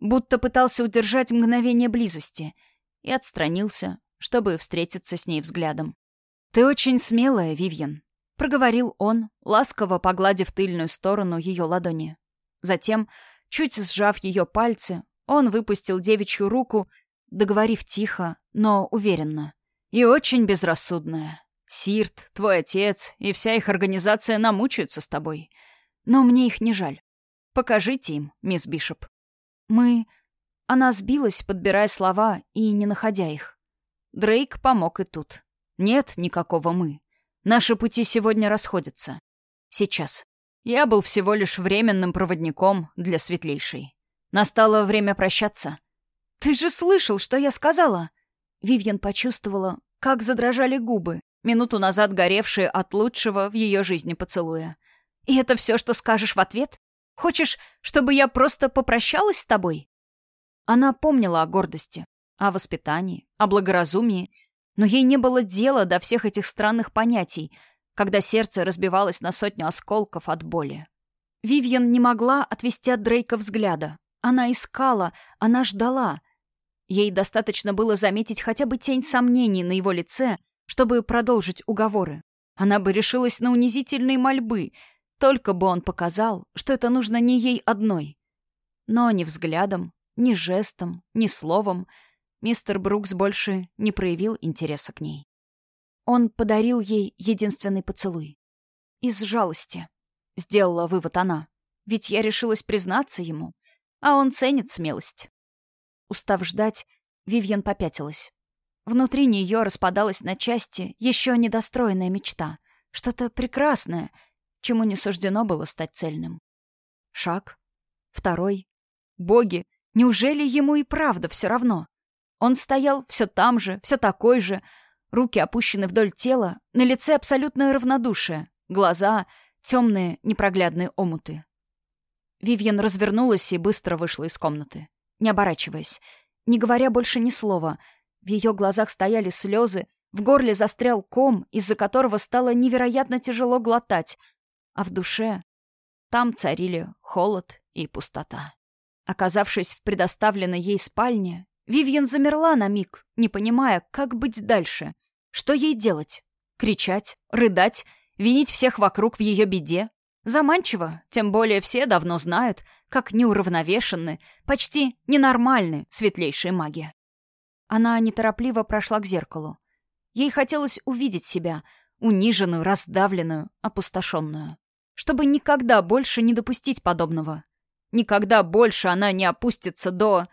будто пытался удержать мгновение близости, и отстранился, чтобы встретиться с ней взглядом. «Ты очень смелая, Вивьен», — проговорил он, ласково погладив тыльную сторону ее ладони. Затем, чуть сжав ее пальцы, он выпустил девичью руку, договорив тихо, но уверенно. «И очень безрассудная. Сирт, твой отец и вся их организация намучаются с тобой. Но мне их не жаль. Покажите им, мисс Бишоп. Мы... Она сбилась, подбирая слова и не находя их. Дрейк помог и тут. Нет никакого «мы». Наши пути сегодня расходятся. Сейчас. Я был всего лишь временным проводником для светлейшей. Настало время прощаться. «Ты же слышал, что я сказала!» Вивьен почувствовала, как задрожали губы, минуту назад горевшие от лучшего в ее жизни поцелуя. «И это все, что скажешь в ответ? Хочешь, чтобы я просто попрощалась с тобой?» Она помнила о гордости, о воспитании, о благоразумии, Но ей не было дела до всех этих странных понятий, когда сердце разбивалось на сотню осколков от боли. Вивьен не могла отвести от Дрейка взгляда. Она искала, она ждала. Ей достаточно было заметить хотя бы тень сомнений на его лице, чтобы продолжить уговоры. Она бы решилась на унизительные мольбы, только бы он показал, что это нужно не ей одной. Но ни взглядом, ни жестом, ни словом мистер Брукс больше не проявил интереса к ней. Он подарил ей единственный поцелуй. Из жалости, сделала вывод она. Ведь я решилась признаться ему, а он ценит смелость. Устав ждать, Вивьен попятилась. Внутри нее распадалась на части еще недостроенная мечта. Что-то прекрасное, чему не суждено было стать цельным. Шаг. Второй. Боги, неужели ему и правда все равно? Он стоял все там же, все такой же, руки опущены вдоль тела, на лице абсолютное равнодушие, глаза — темные непроглядные омуты. Вивьен развернулась и быстро вышла из комнаты, не оборачиваясь, не говоря больше ни слова. В ее глазах стояли слезы, в горле застрял ком, из-за которого стало невероятно тяжело глотать, а в душе там царили холод и пустота. Оказавшись в предоставленной ей спальне, Вивьен замерла на миг, не понимая, как быть дальше. Что ей делать? Кричать? Рыдать? Винить всех вокруг в ее беде? Заманчиво, тем более все давно знают, как неуравновешенны, почти ненормальны светлейшие маги. Она неторопливо прошла к зеркалу. Ей хотелось увидеть себя, униженную, раздавленную, опустошенную. Чтобы никогда больше не допустить подобного. Никогда больше она не опустится до...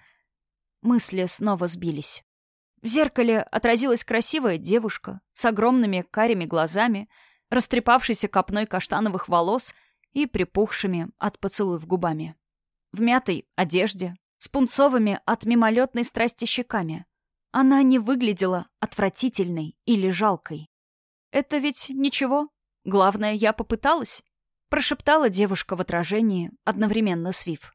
Мысли снова сбились. В зеркале отразилась красивая девушка с огромными карими глазами, растрепавшейся копной каштановых волос и припухшими от поцелуев губами. В мятой одежде, с пунцовыми от мимолетной страсти щеками. Она не выглядела отвратительной или жалкой. «Это ведь ничего. Главное, я попыталась», — прошептала девушка в отражении, одновременно свив.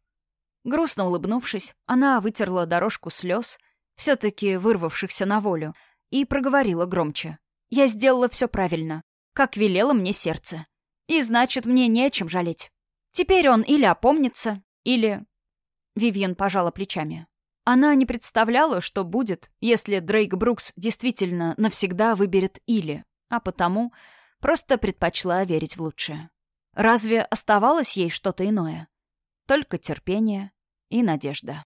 Грустно улыбнувшись, она вытерла дорожку слез, все-таки вырвавшихся на волю, и проговорила громче. «Я сделала все правильно, как велело мне сердце. И значит, мне не о чем жалеть. Теперь он или опомнится, или...» Вивьен пожала плечами. Она не представляла, что будет, если Дрейк Брукс действительно навсегда выберет «или», а потому просто предпочла верить в лучшее. Разве оставалось ей что-то иное? Только терпение и надежда.